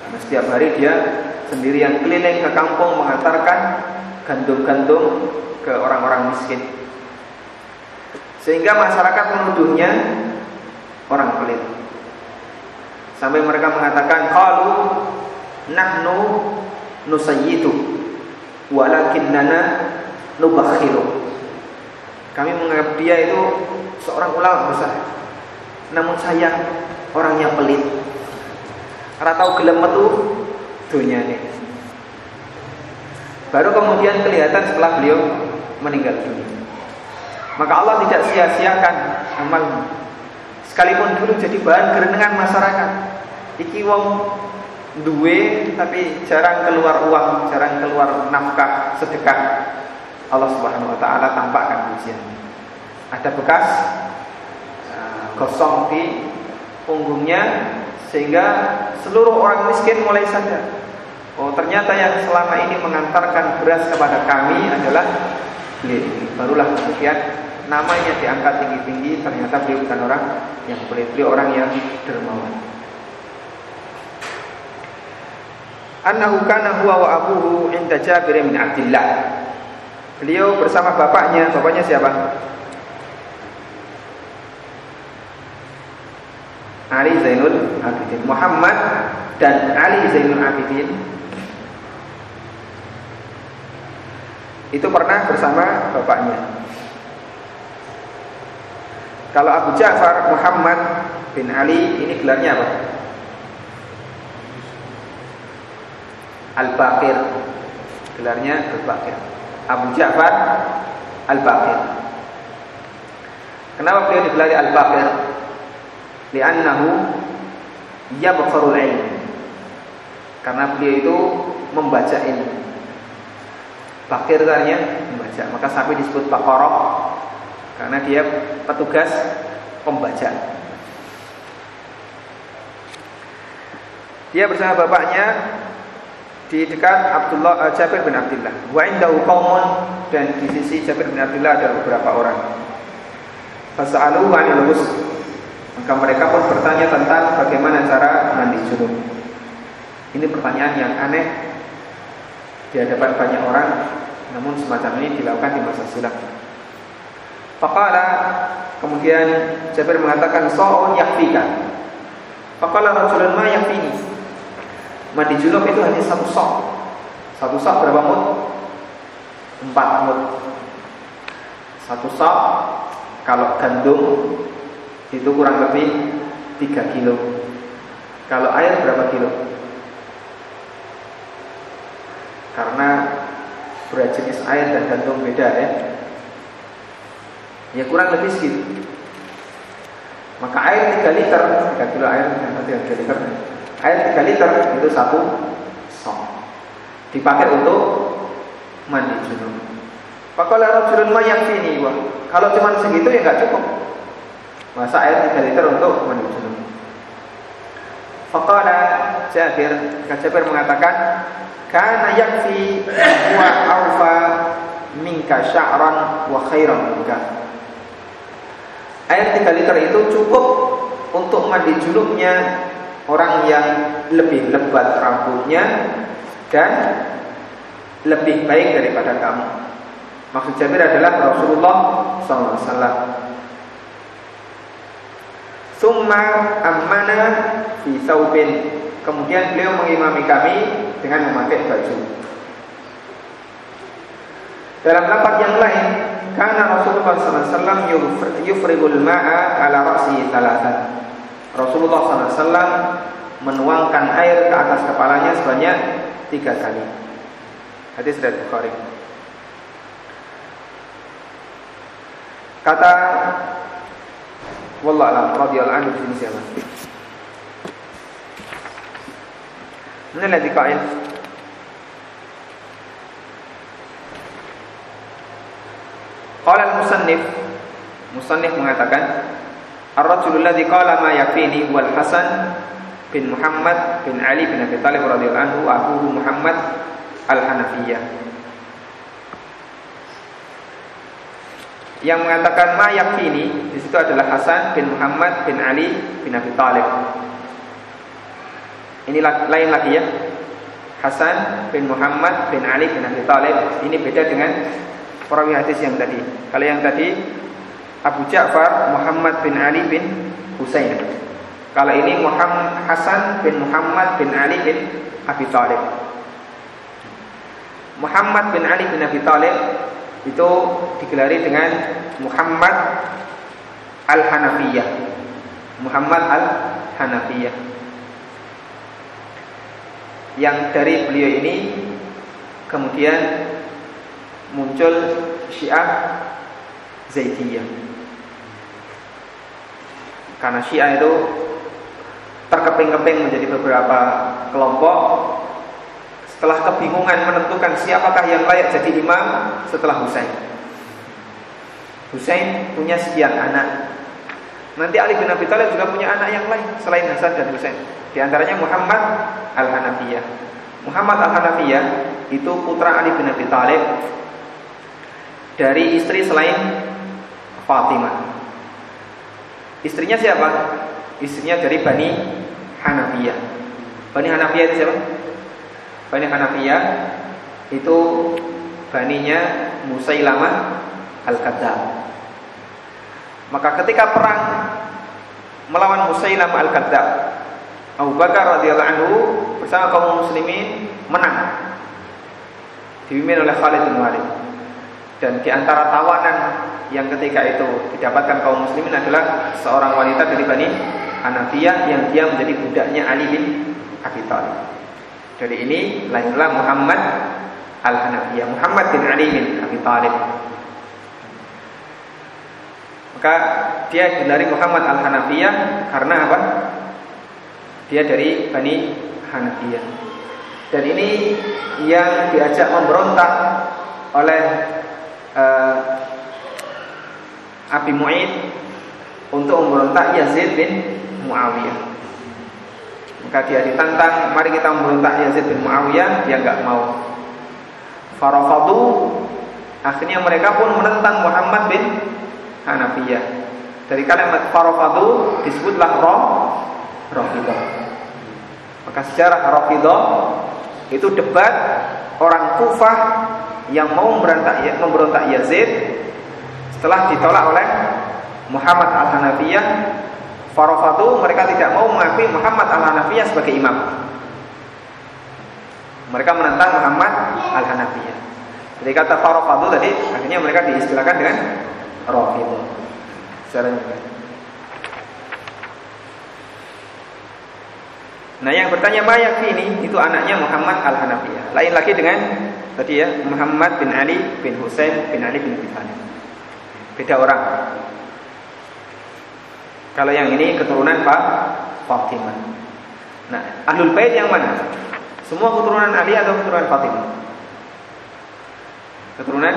Karena setiap hari dia sendirian keliling ke kampung mengantarkan gandum-gandum ke orang-orang miskin. Sehingga masyarakat menuduhnya orang pelit. Sampai mereka mengatakan qalu nahnu nusayyidu walakinnana nubakhiru. Kami menganggap dia itu seorang ulama besar. Namun saya orangnya pelit. Karena tahu gelem metu dunia ini. Baru kemudian kelihatan setelah beliau meninggal dunia. Maka Allah tidak sia-siakan amal sekalipun dulu jadi bahan kerenengan masyarakat. Iki wong duwe tapi jarang keluar uang, jarang keluar nafkah sedekah. Allah Subhanahu wa taala tampakkan ujian. Ada bekas uh, gosong di punggungnya sehingga seluruh orang miskin mulai sadar. Oh ternyata yang selama ini mengantarkan beras kepada kami adalah beliau Barulah kemudian namanya diangkat tinggi-tinggi ternyata beliau bukan orang yang pelit, beliau orang yang dermawan. Annahu kana huwa wa abuhu inda Jabir bin Abdullah. Beliau bersama bapaknya, bapaknya siapa? Ali Zainul Abidin Muhammad dan Ali Zainul Abidin itu pernah bersama bapaknya. Kalau Abu Ja'far Muhammad bin Ali ini gelarnya apa? Al-Baqir. Gelarnya Al-Baqir. Abu Ja'far Al-Baqir. Kenapa beliau digelari Al-Baqir? Li'annahu yabqarul ilm. Karena beliau itu membaca ilmu. Bakir artinya membaca. Maka sapi disebut bakorok karena dia petugas pembaca. Dia bersama bapaknya di dekat Abdullah uh, Jabir bin Abdullah. Wa indahu qaumun dan di sisi Jabir bin Abdullah ada beberapa orang. Fas'aluhu 'anil ghusl. Maka mereka pun bertanya tentang bagaimana cara mandi junub. Ini pertanyaan yang aneh di hadapan banyak orang, namun semacam ini dilakukan di masa silam. Faqala kemudian Jabir mengatakan sa'un yakfika. Faqala rajulun ma yakfini. Mandi junub itu hanya satu sok. Satu sok berapa mut? Empat mut. Satu sok kalau gandum itu kurang lebih 3 kilo. Kalau air berapa kilo? Karena berat jenis air dan gandum beda ya. Ya kurang lebih segitu. Maka air 3 liter, 3 kilo air, 3 liter. Air 3 liter itu satu sok. Dipakai untuk mandi junub. Faqala rajulun ma yakfini wa. Kalau cuma segitu ya enggak cukup. Masa air 3 liter untuk mandi junub. Faqala Jabir, Jabir mengatakan, "Kana yakfi wa awfa minka sya'ran wa khairan minka." Air 3 liter itu cukup untuk mandi junubnya orang yang lebih lebat rambutnya dan lebih baik daripada kamu. Maksud Jabir adalah Rasulullah SAW. Summa ammana fi saubin. Kemudian beliau mengimami kami dengan memakai baju. Dalam lapat yang lain, karena Rasulullah SAW yufrigul ma'a ala ra'si talatan. Rasulullah SAW menuangkan air ke atas kepalanya sebanyak tiga kali. Hadis dari Bukhari. Kata Wallah alam radhiyallahu anhu ini siapa? Mana lagi kain? Qala al-musannif Musannif mengatakan Ar-rajulul ladzi qala ma yakfini wal Hasan bin Muhammad bin Ali bin Abi Thalib radhiyallahu anhu abuhu Muhammad al-Hanafiyah Yang mengatakan ma yakfini di situ adalah Hasan bin Muhammad bin Ali bin Abi Thalib. Ini lain lagi ya. Hasan bin Muhammad bin Ali bin Abi Thalib ini beda dengan perawi hadis yang tadi. Kalau yang tadi Abu Ja'far Muhammad bin Ali bin Husain. Kalau ini Muhammad Hasan bin Muhammad bin Ali bin Abi Thalib. Muhammad bin Ali bin Abi Thalib itu digelari dengan Muhammad Al-Hanafiyah. Muhammad Al-Hanafiyah. Yang dari beliau ini kemudian muncul Syiah Zaidiyah. Karena Syiah itu terkeping-keping menjadi beberapa kelompok setelah kebingungan menentukan siapakah yang layak jadi imam setelah Husain. Husain punya sekian anak. Nanti Ali bin Abi Thalib juga punya anak yang lain selain Hasan dan Husain. Di antaranya Muhammad Al-Hanafiyah. Muhammad Al-Hanafiyah itu putra Ali bin Abi Thalib dari istri selain Fatimah. Istrinya siapa? Istrinya dari Bani Hanafiyah. Bani Hanafiyah itu siapa? Bani Hanafiyah itu baninya Musailamah Al-Kadzab. Maka ketika perang melawan Musailamah Al-Kadzab, Abu Bakar radhiyallahu anhu bersama kaum muslimin menang. Dipimpin oleh Khalid bin Walid. Dan di antara tawanan yang ketika itu didapatkan kaum muslimin adalah seorang wanita dari Bani Hanafiyah yang dia menjadi budaknya Ali bin Abi Thalib. Dari ini lahirlah Muhammad Al-Hanafiyah, Muhammad bin Ali bin Abi Thalib. Maka dia dilari Muhammad Al-Hanafiyah karena apa? Dia dari Bani Hanafiyah. Dan ini yang diajak memberontak oleh uh, Abi Mu'id untuk memberontak Yazid bin Muawiyah. Maka dia ditantang, mari kita memberontak Yazid bin Muawiyah, dia nggak mau. Farafadu, akhirnya mereka pun menentang Muhammad bin Hanafiyah. Dari kalimat farafadu disebutlah roh Rafidah. Maka sejarah Rafidah itu debat orang Kufah yang mau memberontak memberontak Yazid setelah ditolak oleh Muhammad Al-Hanafiyah Farafatu mereka tidak mau mengakui Muhammad Al-Hanafiyah sebagai imam mereka menentang Muhammad Al-Hanafiyah jadi kata Farafatu tadi akhirnya mereka diistilahkan dengan secara Nah yang bertanya Mayak ini itu anaknya Muhammad Al-Hanafiyah. Lain lagi dengan tadi ya Muhammad bin Ali bin Husain bin Ali bin Abi Thalib. Beda orang. Kalau yang ini keturunan Pak Fatimah. Nah, Ahlul Bait yang mana? Semua keturunan Ali atau keturunan Fatimah? Keturunan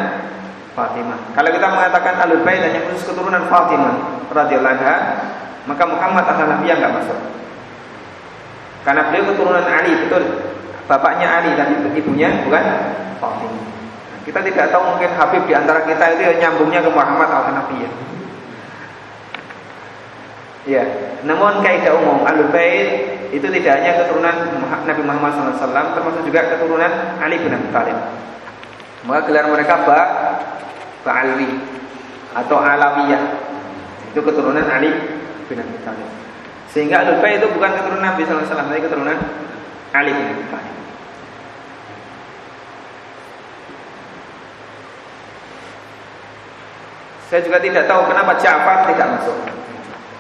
Fatimah. Kalau kita mengatakan Ahlul Bait hanya khusus keturunan Fatimah radhiyallahu anha, maka Muhammad Al-Hanafiyah enggak masuk. Karena beliau keturunan Ali, betul. Bapaknya Ali dan ibunya bukan Fatimah. Nah, kita tidak tahu mungkin Habib di antara kita itu nyambungnya ke Muhammad Al-Hanafiyah. Ya, namun kaidah umum Ahlul Bait itu tidak hanya keturunan Nabi Muhammad SAW, termasuk juga keturunan Ali bin Abi Thalib. Maka gelar mereka Ba Ba'alwi atau Alawiyah. Itu keturunan Ali bin Abi Thalib. Sehingga Ahlul Bait itu bukan keturunan Nabi SAW, tapi keturunan Ali bin Abi Thalib. Saya juga tidak tahu kenapa Ja'far tidak masuk.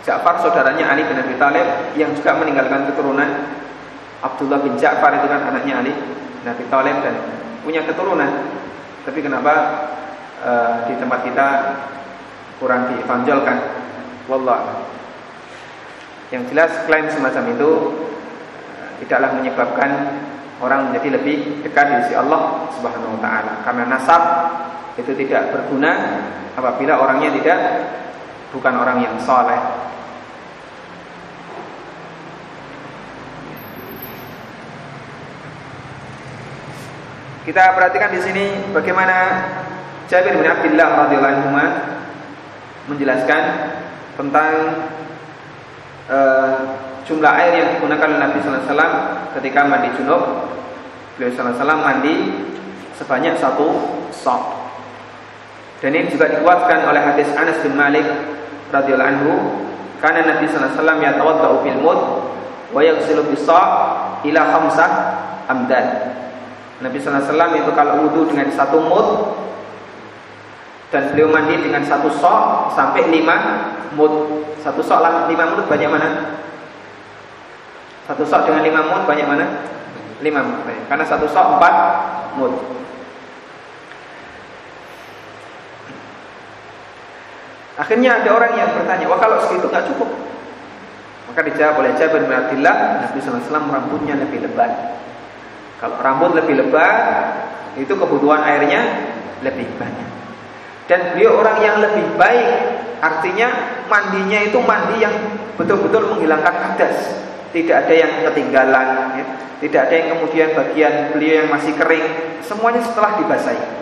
Ja'far saudaranya Ali bin Abi Thalib yang juga meninggalkan keturunan Abdullah bin Ja'far itu kan anaknya Ali bin Abi Thalib dan punya keturunan. Tapi kenapa uh, di tempat kita kurang divanjolkan? Wallah. Yang jelas klaim semacam itu uh, tidaklah menyebabkan orang menjadi lebih dekat di sisi Allah Subhanahu wa taala. Karena nasab itu tidak berguna apabila orangnya tidak bukan orang yang soleh. Kita perhatikan di sini bagaimana Jabir bin Abdullah radhiyallahu anhu menjelaskan tentang uh, jumlah air yang digunakan oleh Nabi sallallahu alaihi wasallam ketika mandi junub. Beliau sallallahu alaihi wasallam mandi sebanyak satu sok. Dan ini juga dikuatkan oleh hadis Anas bin Malik radhiyallahu anhu, karena Nabi sallallahu alaihi wasallam yatawaddau bil mud wa yaghsilu bis ila khamsah amdan. Nabi wasallam itu kalau wudu dengan satu mud dan beliau mandi dengan satu sok sampai lima mud. Satu sok lima mud banyak mana? Satu sok dengan lima mud banyak mana? Lima mud. Karena satu sok empat mud. Akhirnya ada orang yang bertanya, wah kalau segitu nggak cukup. Maka dijawab oleh Jabir bin Abdullah, Nabi SAW rambutnya lebih lebat. Kalau rambut lebih lebat, itu kebutuhan airnya lebih banyak. Dan beliau orang yang lebih baik, artinya mandinya itu mandi yang betul-betul menghilangkan hadas. Tidak ada yang ketinggalan, ya. tidak ada yang kemudian bagian beliau yang masih kering, semuanya setelah dibasahi.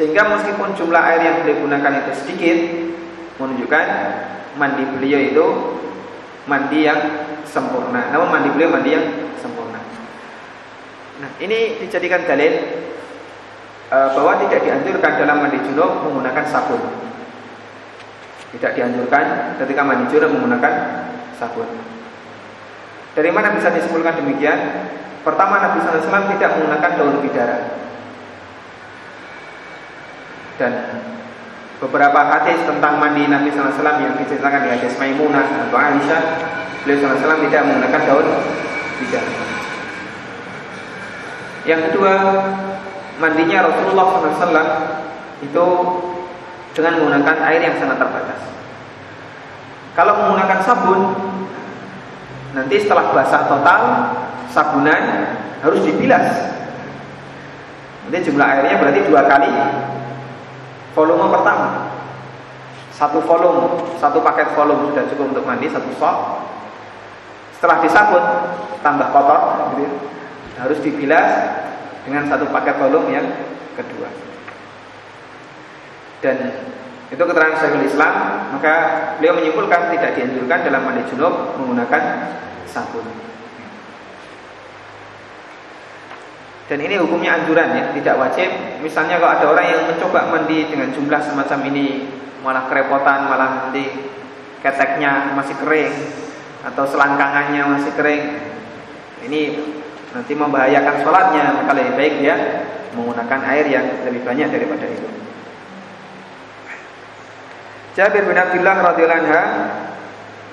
Sehingga meskipun jumlah air yang beliau gunakan itu sedikit Menunjukkan mandi beliau itu Mandi yang sempurna Namun mandi beliau mandi yang sempurna Nah ini dijadikan dalil e, Bahwa tidak dianjurkan dalam mandi junub menggunakan sabun. Tidak dianjurkan ketika mandi junub menggunakan sabun. Dari mana bisa disimpulkan demikian? Pertama Nabi SAW tidak menggunakan daun bidara. Dan beberapa hadis tentang mandi Nabi SAW yang diceritakan di hadis Maimunah atau Aisyah beliau SAW tidak menggunakan daun bidang yang kedua mandinya Rasulullah SAW itu dengan menggunakan air yang sangat terbatas. Kalau menggunakan sabun nanti setelah basah total sabunan harus dibilas. Nanti jumlah airnya berarti dua kali volume pertama. Satu volume satu paket volume sudah cukup untuk mandi satu sok. Setelah disabun tambah kotor gitu, ya. Harus dibilas dengan satu paket volume yang kedua dan itu keterangan Syekhul Islam maka beliau menyimpulkan tidak dianjurkan dalam mandi junub menggunakan sabun Dan ini hukumnya anjuran ya, tidak wajib. Misalnya kalau ada orang yang mencoba mandi dengan jumlah semacam ini malah kerepotan, malah nanti keteknya masih kering atau selangkangannya masih kering. Ini nanti membahayakan sholatnya, maka lebih baik dia menggunakan air yang lebih banyak daripada itu. Jabir bin Abdullah radhiyallahu anha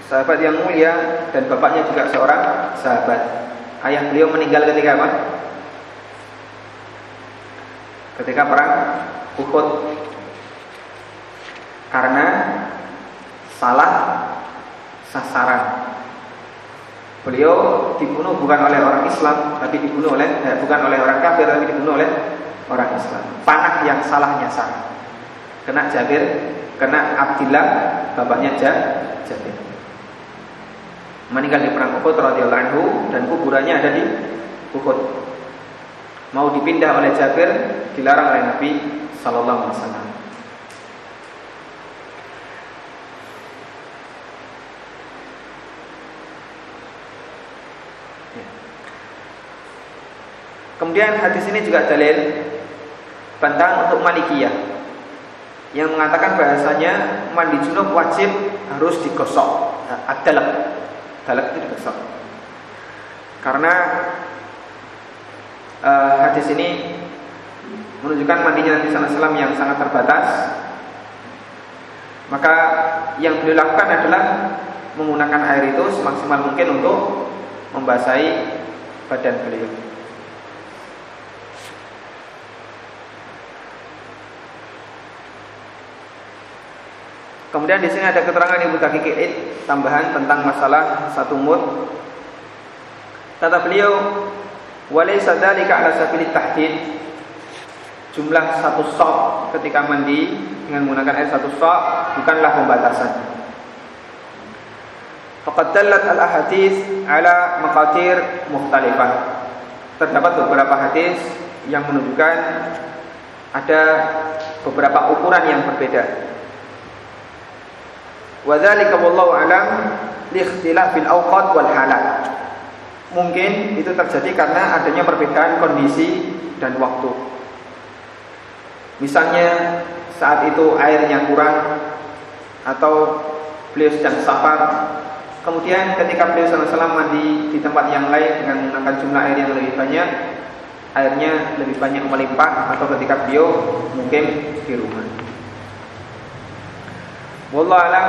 sahabat yang mulia dan bapaknya juga seorang sahabat. Ayah beliau meninggal ketika apa? ketika perang Uhud karena salah sasaran. Beliau dibunuh bukan oleh orang Islam, tapi dibunuh oleh eh, bukan oleh orang kafir, tapi dibunuh oleh orang Islam. Panah yang salah nyasar. Kena Jabir, kena Abdillah, bapaknya Jabir. Meninggal di perang Uhud radhiyallahu anhu dan kuburannya ada di Uhud mau dipindah oleh Jabir dilarang oleh Nabi Sallallahu Alaihi Wasallam. Kemudian hadis ini juga dalil bantahan untuk Malikiyah yang mengatakan bahasanya mandi junub wajib harus digosok. Adalak, dalak itu digosok. Karena uh, hadis ini menunjukkan mandinya Nabi SAW yang sangat terbatas. Maka yang beliau lakukan adalah menggunakan air itu semaksimal mungkin untuk membasahi badan beliau. Kemudian di sini ada keterangan Ibu Daqiqid tambahan tentang masalah satu mud. Kata beliau, Walaysa dzalika ala sabilit tahdid. Jumlah satu sok ketika mandi dengan menggunakan air satu sok bukanlah pembatasan. Faqad dallat al-ahadits ala maqatir mukhtalifah. Terdapat beberapa hadis yang menunjukkan ada beberapa ukuran yang berbeda. Wa dzalika wallahu alam li ikhtilafil awqat wal halat. Mungkin itu terjadi karena adanya perbedaan kondisi dan waktu. Misalnya saat itu airnya kurang atau beliau sedang safar. Kemudian ketika beliau salam mandi di tempat yang lain dengan menggunakan jumlah air yang lebih banyak, airnya lebih banyak melimpah atau ketika beliau mungkin di rumah. Wallah alam,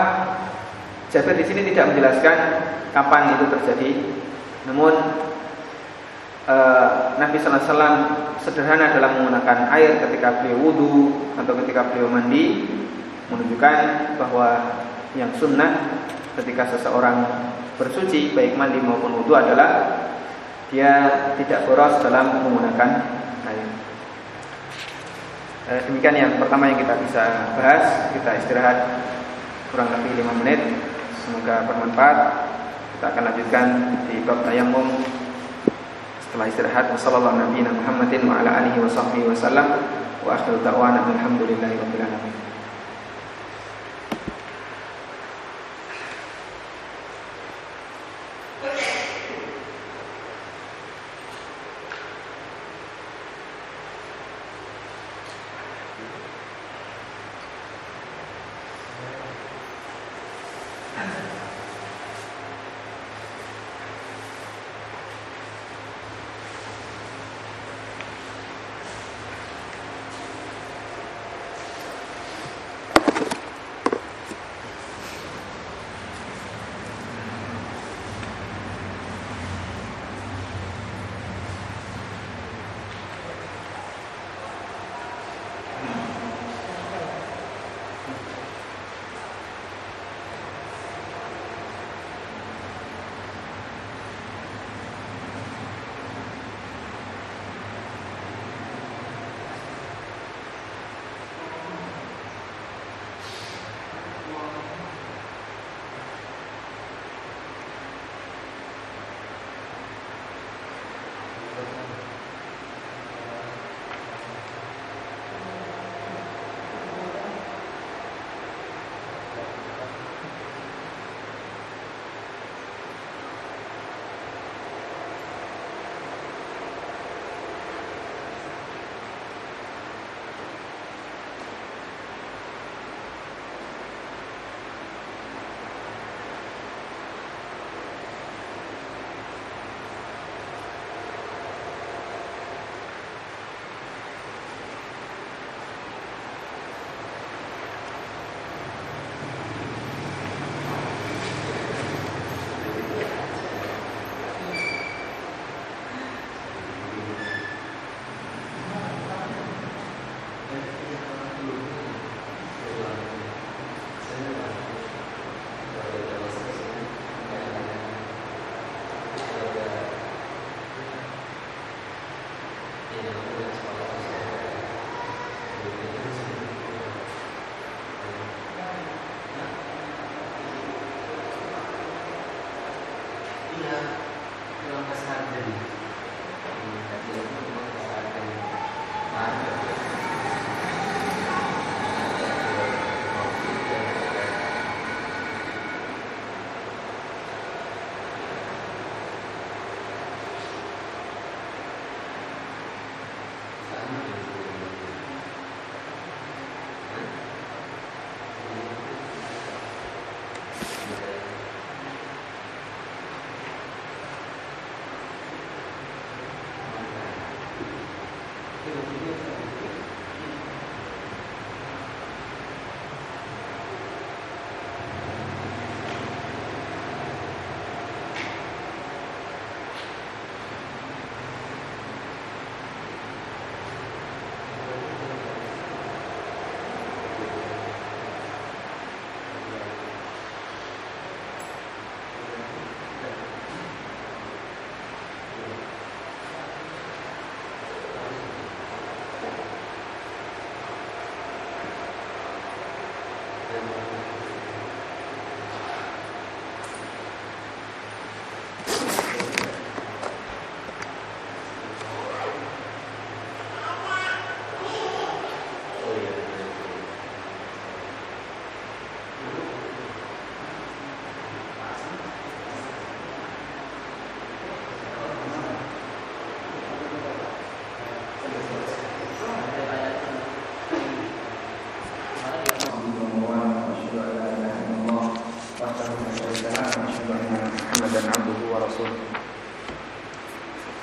Jabir di sini tidak menjelaskan kapan itu terjadi, namun uh, Nabi Wasallam sederhana dalam menggunakan air ketika beliau wudhu atau ketika beliau mandi menunjukkan bahwa yang sunnah ketika seseorang bersuci baik mandi maupun wudhu adalah dia tidak boros dalam menggunakan air. Eh, demikian yang pertama yang kita bisa bahas. Kita istirahat kurang lebih 5 menit. Semoga bermanfaat. Kita akan lanjutkan di bab tayamum setelah istirahat. Wassalamualaikum warahmatullahi wabarakatuh. Wa akhiru da'wana alhamdulillahi rabbil alamin.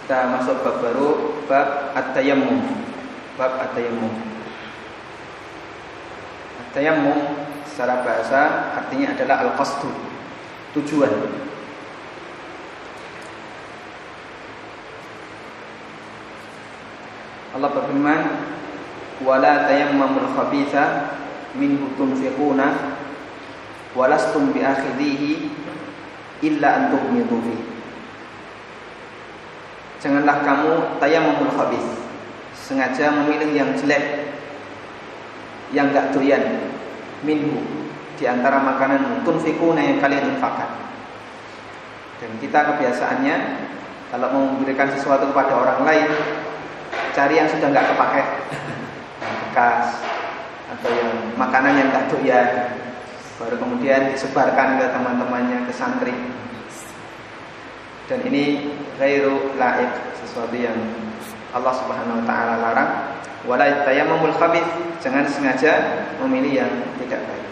Kita masuk bab baru bab at-tayammum. Bab at-tayammum. At-tayammum secara bahasa artinya adalah al-qasdu, tujuan. Allah berfirman, "Wala tayammamul khabitha minhu tunfiquna walastum biakhidhihi illa an tughmidu fihi." Janganlah kamu tayammumul khabis. Sengaja memilih yang jelek Yang gak doyan Minhu Di antara makanan tunfikuna yang kalian infakkan Dan kita kebiasaannya Kalau mau memberikan sesuatu kepada orang lain Cari yang sudah gak kepake. Yang bekas Atau yang makanan yang gak doyan Baru kemudian disebarkan ke teman-temannya, ke santri dan ini ghairu laik sesuatu yang Allah Subhanahu wa taala larang. Wala tayammumul khabith jangan sengaja memilih yang tidak baik.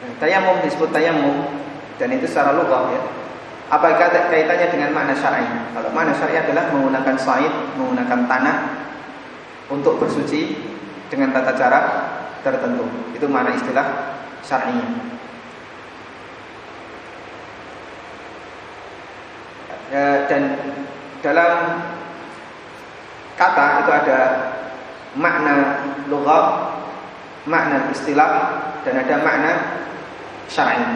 Nah, tayammum disebut tayammum dan itu secara lugah ya. Apa kaitannya dengan makna syar'i? Kalau makna syar'i adalah menggunakan said menggunakan tanah untuk bersuci dengan tata cara tertentu. Itu makna istilah syar'inya ya, dan dalam kata itu ada makna lugah, makna istilah dan ada makna syar'i.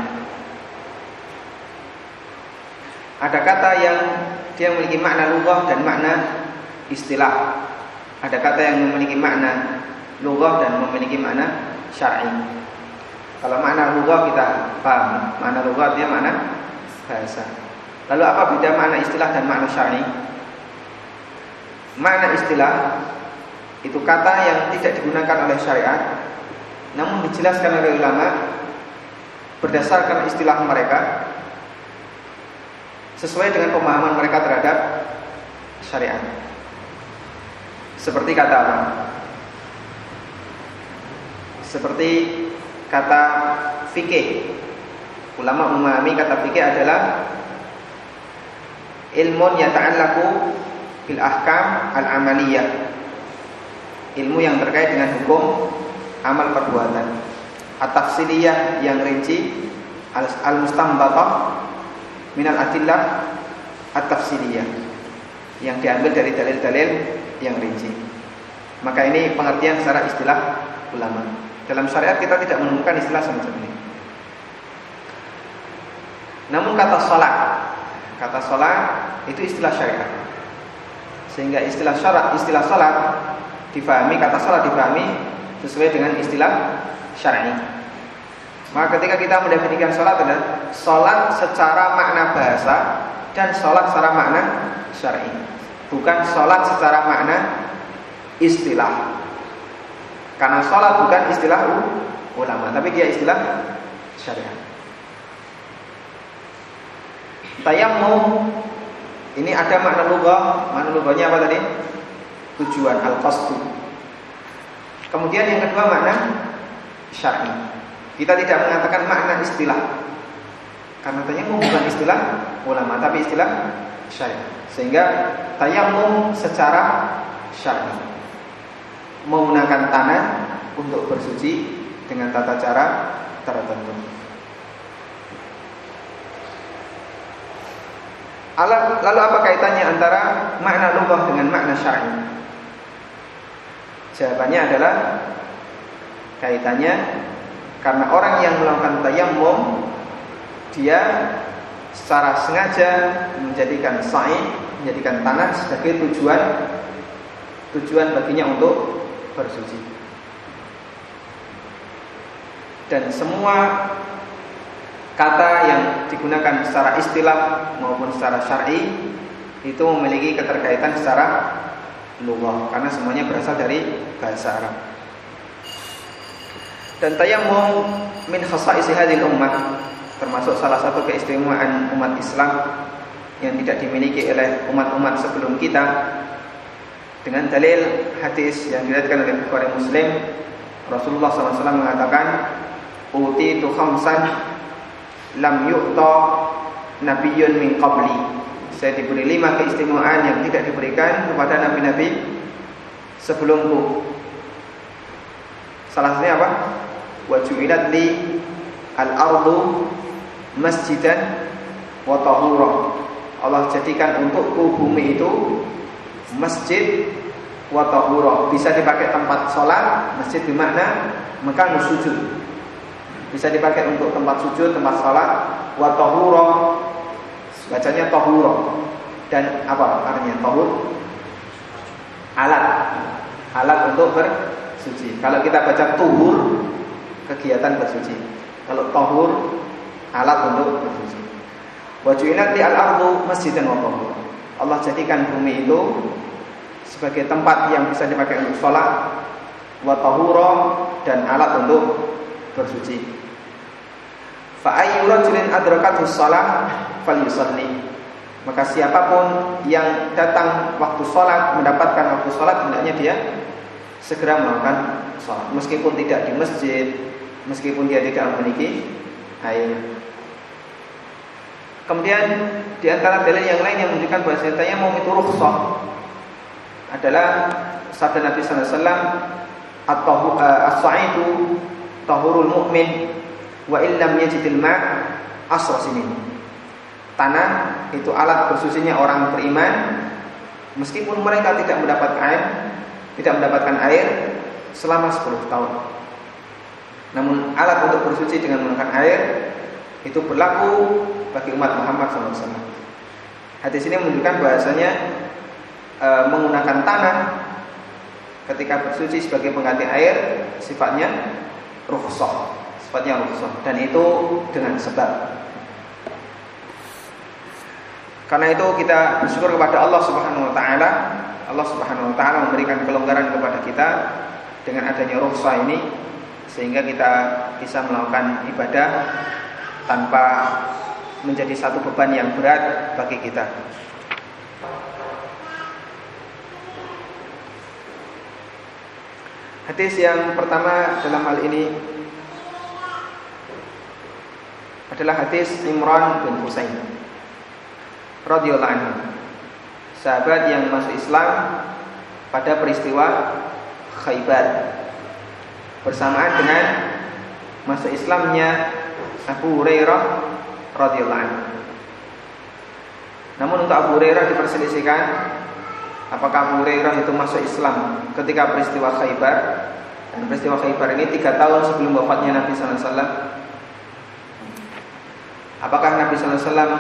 Ada kata yang dia memiliki makna lugah dan makna istilah. Ada kata yang memiliki makna lugah dan memiliki makna syar'i. Kalau makna lugah kita paham, makna lugah dia makna bahasa. Lalu apa beda makna istilah dan makna syar'i? Makna istilah itu kata yang tidak digunakan oleh syariat namun dijelaskan oleh ulama berdasarkan istilah mereka sesuai dengan pemahaman mereka terhadap syariat. Seperti kata apa? Seperti kata fikih. Ulama memahami kata fikih adalah ilmun yata'allaku bil ahkam al-amaliyah. Ilmu yang terkait dengan hukum amal perbuatan. At-tafsiliyah yang rinci al-mustanbatah minal adillah at-tafsiliyah yang diambil dari dalil-dalil yang rinci. Maka ini pengertian secara istilah ulama. Dalam syariat kita tidak menemukan istilah semacam ini. Namun kata salat kata sholat itu istilah syariat. Sehingga istilah syarat, istilah sholat difahami, kata sholat difahami sesuai dengan istilah syar'i. Maka ketika kita mendefinisikan sholat adalah sholat secara makna bahasa dan sholat secara makna syar'i, bukan sholat secara makna istilah. Karena sholat bukan istilah ulama, tapi dia istilah syariat. Tayamum ini ada makna lugah, makna lugahnya apa tadi? Tujuan al-qasdu. Kemudian yang kedua makna syar'i. Kita tidak mengatakan makna istilah. Karena tayamum bukan istilah ulama, tapi istilah syar'i. Sehingga tayamum secara syar'i menggunakan tanah untuk bersuci dengan tata cara tertentu. Lalu apa kaitannya antara makna lugah dengan makna syar'i? Jawabannya adalah kaitannya karena orang yang melakukan tayammum dia secara sengaja menjadikan sa'i, menjadikan tanah sebagai tujuan tujuan baginya untuk bersuci. Dan semua kata yang digunakan secara istilah maupun secara syar'i itu memiliki keterkaitan secara lughah karena semuanya berasal dari bahasa Arab. Dan tayammum min khasa'is hadhil ummah termasuk salah satu keistimewaan umat Islam yang tidak dimiliki oleh umat-umat sebelum kita dengan dalil hadis yang diriwayatkan oleh Bukhari Muslim Rasulullah SAW mengatakan uti tu khamsan lam yu'ta nabiyyun min qabli. Saya diberi lima keistimewaan yang tidak diberikan kepada nabi-nabi sebelumku. Salah satunya apa? Wajulat li al-ardu masjidan wa tahura. Allah jadikan untukku bumi itu masjid wa tahura. Bisa dipakai tempat sholat masjid bermakna makan sujud bisa dipakai untuk tempat sujud tempat sholat. Wa tahura bacanya tahura dan apa artinya? Tahur? Alat. Alat untuk bersuci. Kalau kita baca tuhur kegiatan bersuci. Kalau tahur alat untuk bersuci. Wajulat di al-ardu masjidan wa tahura Allah jadikan bumi itu sebagai tempat yang bisa dipakai untuk sholat, wa dan alat untuk bersuci. Fa ayyu rajulin shalah falyusalli. Maka siapa pun yang datang waktu sholat mendapatkan waktu sholat hendaknya dia segera melakukan sholat meskipun tidak di masjid, meskipun dia tidak memiliki air. Kemudian di antara dalil yang lain yang menunjukkan bahwa tanya mau itu rukhsah adalah sabda Nabi sallallahu alaihi wasallam eh, as-sa'idu tahurul mu'min wa illam yajidil ma' asra sinin. Tanah itu alat bersucinya orang beriman meskipun mereka tidak mendapat air, tidak mendapatkan air selama 10 tahun. Namun alat untuk bersuci dengan menggunakan air itu berlaku bagi umat Muhammad SAW. Hadis ini menunjukkan bahasanya e, menggunakan tanah ketika bersuci sebagai pengganti air sifatnya rukhsah, sifatnya rukhsah dan itu dengan sebab. Karena itu kita bersyukur kepada Allah Subhanahu wa taala. Allah Subhanahu wa taala memberikan kelonggaran kepada kita dengan adanya rukhsah ini sehingga kita bisa melakukan ibadah tanpa menjadi satu beban yang berat bagi kita. Hadis yang pertama dalam hal ini adalah hadis Imran bin Husain radhiyallahu. Sahabat yang masuk Islam pada peristiwa Khaybar bersamaan dengan masuk Islamnya Abu Hurairah radhiyallahu. Namun untuk Abu Hurairah diperselisihkan apakah Abu Hurairah itu masuk Islam ketika peristiwa Khaybar dan peristiwa Khaybar ini tiga tahun sebelum wafatnya Nabi Sallallahu Alaihi Wasallam. Apakah Nabi Sallallahu Alaihi Wasallam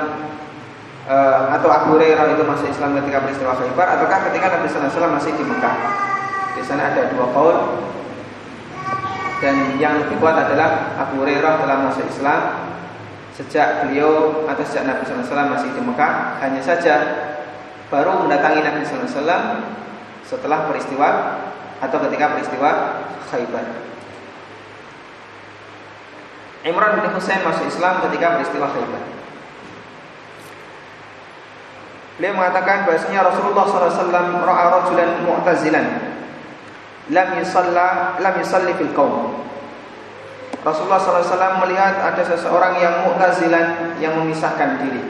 uh, atau Abu Hurairah itu masuk Islam ketika peristiwa Khaybar ataukah ketika Nabi sallallahu alaihi wasallam masih di Mekah. Di sana ada dua kaul dan yang lebih kuat adalah Abu Hurairah telah masuk Islam sejak beliau atau sejak Nabi sallallahu alaihi wasallam masih di Mekah. Hanya saja baru mendatangi Nabi sallallahu alaihi wasallam setelah peristiwa atau ketika peristiwa Khaybar. Imran bin Husain masuk Islam ketika peristiwa Khaybar. Beliau mengatakan bahasanya Rasulullah SAW ra'a rajulan mu'tazilan lam yusalla lam yusalli fil qaum. Rasulullah SAW melihat ada seseorang yang mu'tazilan yang memisahkan diri.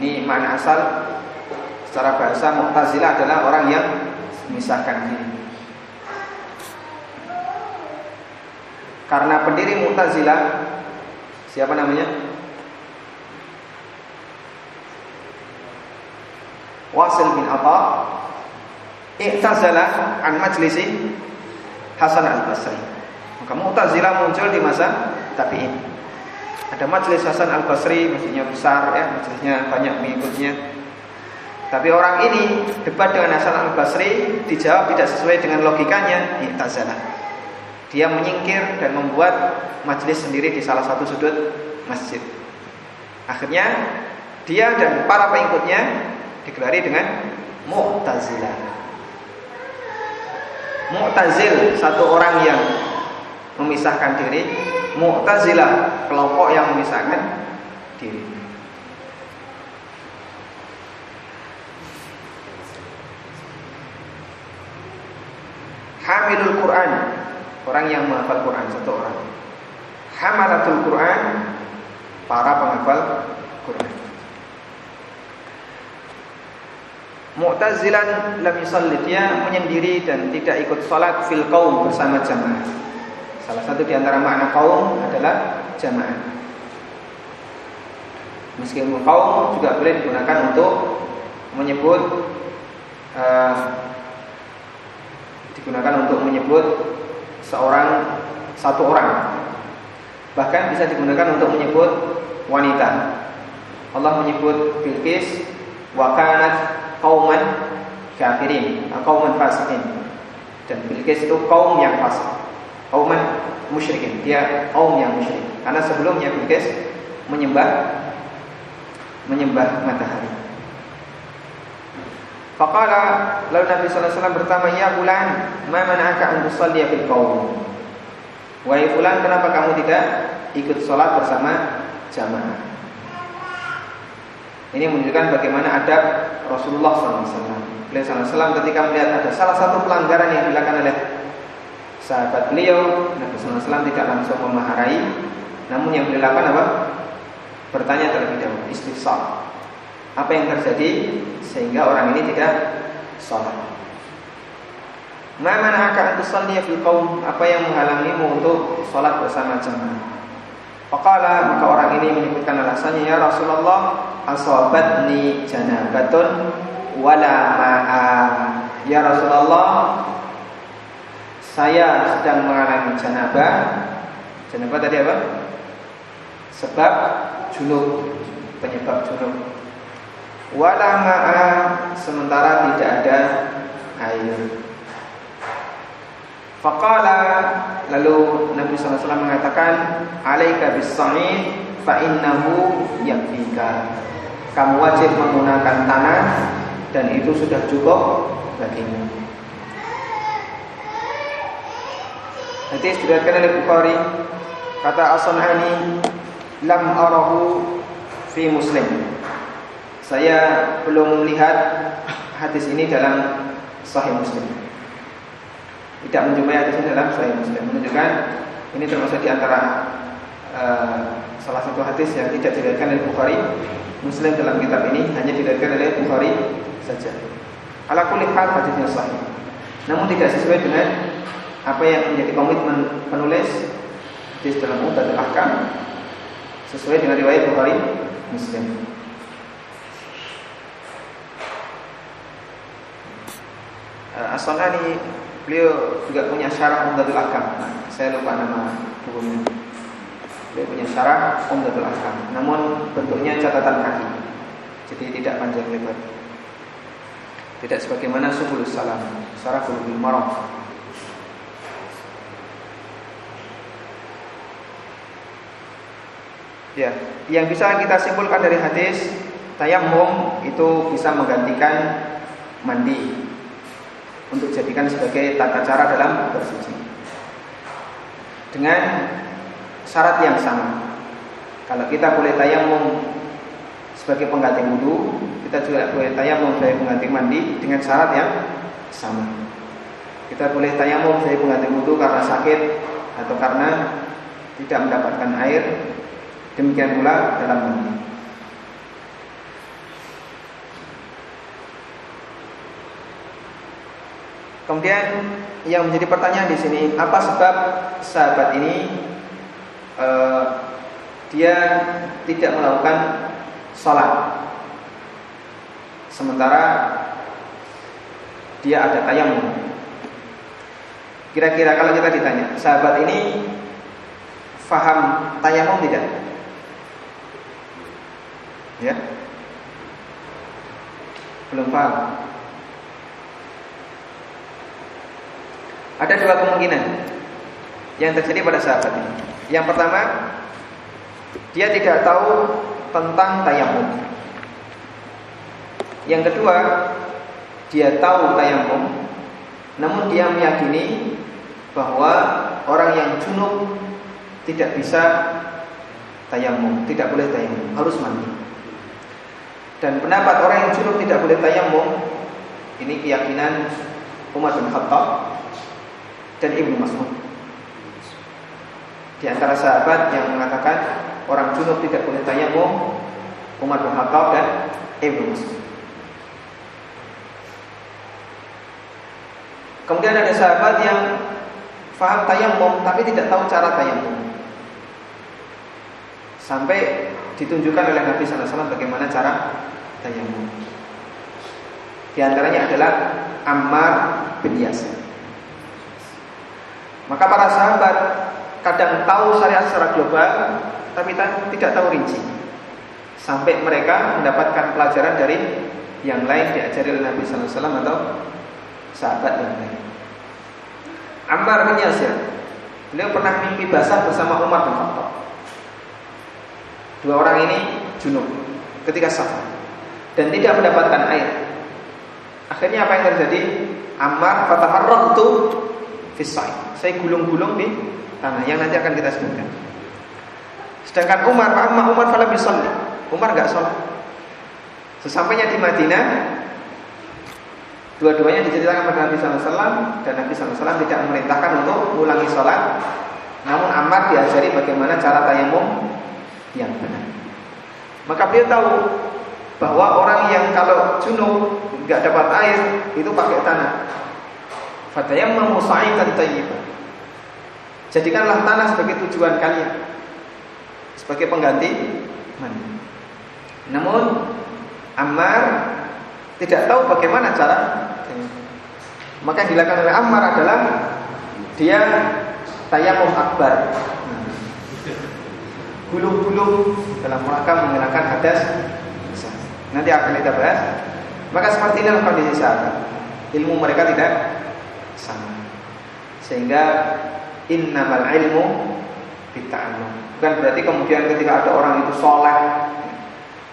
Ini makna asal secara bahasa mu'tazilah adalah orang yang memisahkan diri. Karena pendiri mu'tazilah siapa namanya? Wasil bin Atha i'tazala an majlisi Hasan al-Basri. Maka Mu'tazilah muncul di masa tabi'in. Ada majlis Hasan al-Basri, maksudnya besar ya, majelisnya banyak mengikutnya. Tapi orang ini debat dengan Hasan al-Basri dijawab tidak sesuai dengan logikanya, i'tazala. Dia menyingkir dan membuat majlis sendiri di salah satu sudut masjid. Akhirnya dia dan para pengikutnya digelari dengan Mu'tazilah. Mu'tazil satu orang yang memisahkan diri, Mu'tazilah kelompok yang memisahkan diri. Hamilul Quran, orang yang menghafal Quran satu orang. Hamalatul Quran, para penghafal Quran. Mu'tazilan lam yusalli dia menyendiri dan tidak ikut salat fil qaum bersama jamaah. Salah satu di antara makna kaum adalah jamaah. Meskipun kaum juga boleh digunakan untuk menyebut uh, digunakan untuk menyebut seorang satu orang. Bahkan bisa digunakan untuk menyebut wanita. Allah menyebut Bilqis wa kanat kauman kafirin, kauman fasikin. Dan Bilqis itu kaum yang fasik. Kauman musyrikin, dia kaum yang musyrik. Karena sebelumnya Bilqis menyembah menyembah matahari. Faqala lalu Nabi sallallahu alaihi wasallam bertanya, "Ya fulan, ma mana'aka an tusalli fil qaum?" Wahai fulan, kenapa kamu tidak ikut sholat bersama jamaah? Ini menunjukkan bagaimana adab Rasulullah SAW. Beliau SAW ketika melihat ada salah satu pelanggaran yang dilakukan oleh sahabat beliau, Nabi SAW tidak langsung memarahi, namun yang beliau lakukan apa? Bertanya terlebih dahulu, istifsal. Apa yang terjadi sehingga orang ini tidak sholat? Ma mana'aka an tusalli fi qaum? Apa yang menghalangimu untuk sholat bersama jemaah? Faqala maka orang ini menyebutkan alasannya ya Rasulullah asabatni janabatun wala ma'a ya Rasulullah saya sedang mengalami janabah janabah tadi apa? sebab junub penyebab junub wala ma'a sementara tidak ada air Faqala lalu Nabi SAW mengatakan alaika bis-sa'id fa innahu yakfika. Kamu wajib menggunakan tanah dan itu sudah cukup bagimu. Nanti diriwayatkan oleh Bukhari kata As-Sunani lam arahu fi Muslim. Saya belum melihat hadis ini dalam Sahih Muslim tidak menjumpai hadis ini dalam Sahih Muslim menunjukkan ini termasuk di antara uh, salah satu hadis yang tidak diriwayatkan oleh Bukhari Muslim dalam kitab ini hanya diriwayatkan oleh Bukhari saja. Ala kulli hal hadisnya sahih. Namun tidak sesuai dengan apa yang menjadi komitmen penulis di dalam Umdatul Ahkam sesuai dengan riwayat Bukhari Muslim. As-Sanani Beliau juga punya syarah Umdatul Akam. Saya lupa nama bukunya. Beliau punya syarah Umdatul Akam. Namun bentuknya catatan kaki. Jadi tidak panjang lebar. Tidak sebagaimana subul salam, syaraful marah. Ya, yang bisa kita simpulkan dari hadis tayamum itu bisa menggantikan mandi untuk jadikan sebagai tata cara dalam bersuci. Dengan syarat yang sama. Kalau kita boleh tayamum sebagai pengganti wudhu, kita juga boleh tayamum sebagai pengganti mandi dengan syarat yang sama. Kita boleh tayamum sebagai pengganti wudhu karena sakit atau karena tidak mendapatkan air Demikian pula dalam mandi. Kemudian yang menjadi pertanyaan di sini, apa sebab sahabat ini uh, dia tidak melakukan sholat, sementara dia ada tayamum. Kira-kira kalau kita ditanya, sahabat ini faham tayamum tidak? Ya. Belum paham. Ada dua kemungkinan yang terjadi pada sahabat ini. Yang pertama, dia tidak tahu tentang tayamum. Yang kedua, dia tahu tayamum, namun dia meyakini bahwa orang yang junub tidak bisa tayamum, tidak boleh tayamum, harus mandi. Dan pendapat orang yang junub tidak boleh tayamum ini keyakinan Umar bin Khattab dan Ibnu Mas'ud. Di antara sahabat yang mengatakan orang junub tidak boleh tayamum Umar bin Khattab dan Ibnu Mas'ud. Kemudian ada sahabat yang faham tayamum tapi tidak tahu cara tayamum. Sampai ditunjukkan oleh Nabi SAW bagaimana cara tayamum. Di antaranya adalah Ammar bin Yasir. Maka para sahabat kadang tahu syariat secara global, tapi tidak tahu rinci. Sampai mereka mendapatkan pelajaran dari yang lain diajari oleh Nabi Sallallahu atau sahabat yang lain. Ammar bin Yasir, beliau pernah mimpi basah bersama Umar bin Khattab. Dua orang ini junub ketika safar dan tidak mendapatkan air. Akhirnya apa yang terjadi? Ammar fataharraqtu fisai. Saya gulung-gulung di tanah yang nanti akan kita sebutkan. Sedangkan Umar, amma Umar falam yusalli. Umar enggak sholat. Sesampainya di Madinah, dua-duanya diceritakan pada Nabi SAW dan Nabi SAW tidak memerintahkan untuk mengulangi sholat. Namun Ammar diajari bagaimana cara tayamum yang benar. Maka beliau tahu bahwa orang yang kalau junub nggak dapat air itu pakai tanah. Fatayammamu sa'idan tayyiban. Jadikanlah tanah sebagai tujuan kalian sebagai pengganti mandi. Namun Ammar tidak tahu bagaimana cara maka yang dilakukan oleh Ammar adalah dia tayamum akbar. Gulung-gulung dalam rangka menghilangkan hadas Nanti akan kita bahas. Maka seperti ini kondisi sahabat. Ilmu mereka tidak sama. Sehingga innamal ilmu bitta'allum. Bukan berarti kemudian ketika ada orang itu soleh,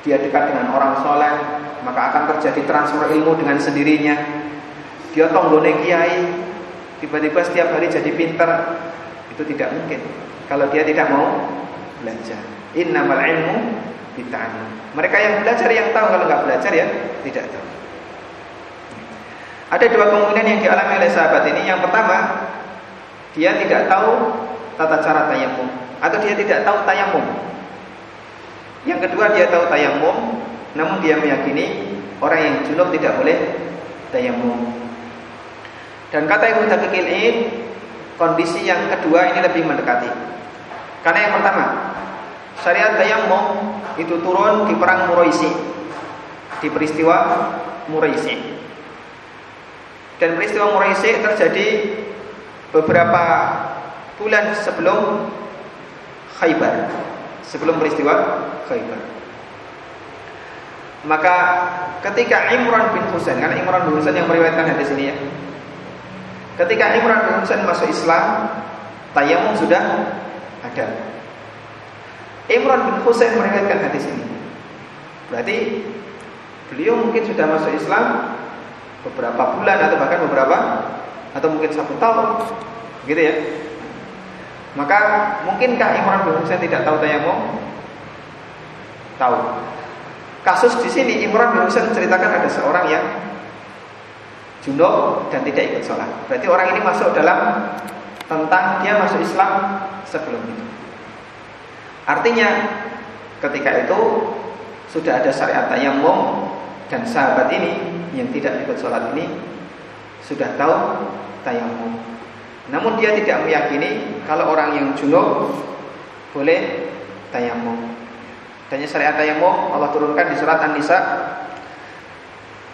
dia dekat dengan orang soleh, maka akan terjadi transfer ilmu dengan sendirinya. Dia tonggone kiai, tiba-tiba setiap hari jadi pinter, itu tidak mungkin. Kalau dia tidak mau belajar. Innamal ilmu bitta'allum. Mereka yang belajar yang tahu kalau nggak belajar ya tidak tahu. Ada dua kemungkinan yang dialami oleh sahabat ini. Yang pertama, dia tidak tahu tata cara tayamum atau dia tidak tahu tayamum. Yang kedua, dia tahu tayamum, namun dia meyakini orang yang junub tidak boleh tayamum. Dan kata Ibnu Daqiqil kondisi yang kedua ini lebih mendekati. Karena yang pertama, syariat tayamum itu turun di perang Muraisi di peristiwa Muraisi dan peristiwa Muraisi terjadi beberapa bulan sebelum Khaybar sebelum peristiwa Khaybar Maka ketika Imran bin Husain, karena Imran bin Husain yang meriwayatkan hadis ini ya. Ketika Imran bin Husain masuk Islam, tayamum sudah ada. Imran bin Husain meriwayatkan hadis ini. Berarti beliau mungkin sudah masuk Islam beberapa bulan atau bahkan beberapa atau mungkin satu tahun, gitu ya. Maka mungkinkah Imran bin Husain tidak tahu tayamum? Tahu. Kasus di sini Imran bin Husain menceritakan ada seorang yang junub dan tidak ikut sholat. Berarti orang ini masuk dalam tentang dia masuk Islam sebelum itu. Artinya ketika itu sudah ada syariat tayamum dan sahabat ini yang tidak ikut sholat ini sudah tahu tayamum. Namun dia tidak meyakini kalau orang yang junub boleh tayamum. Dan syariat tayamum Allah turunkan di surat An-Nisa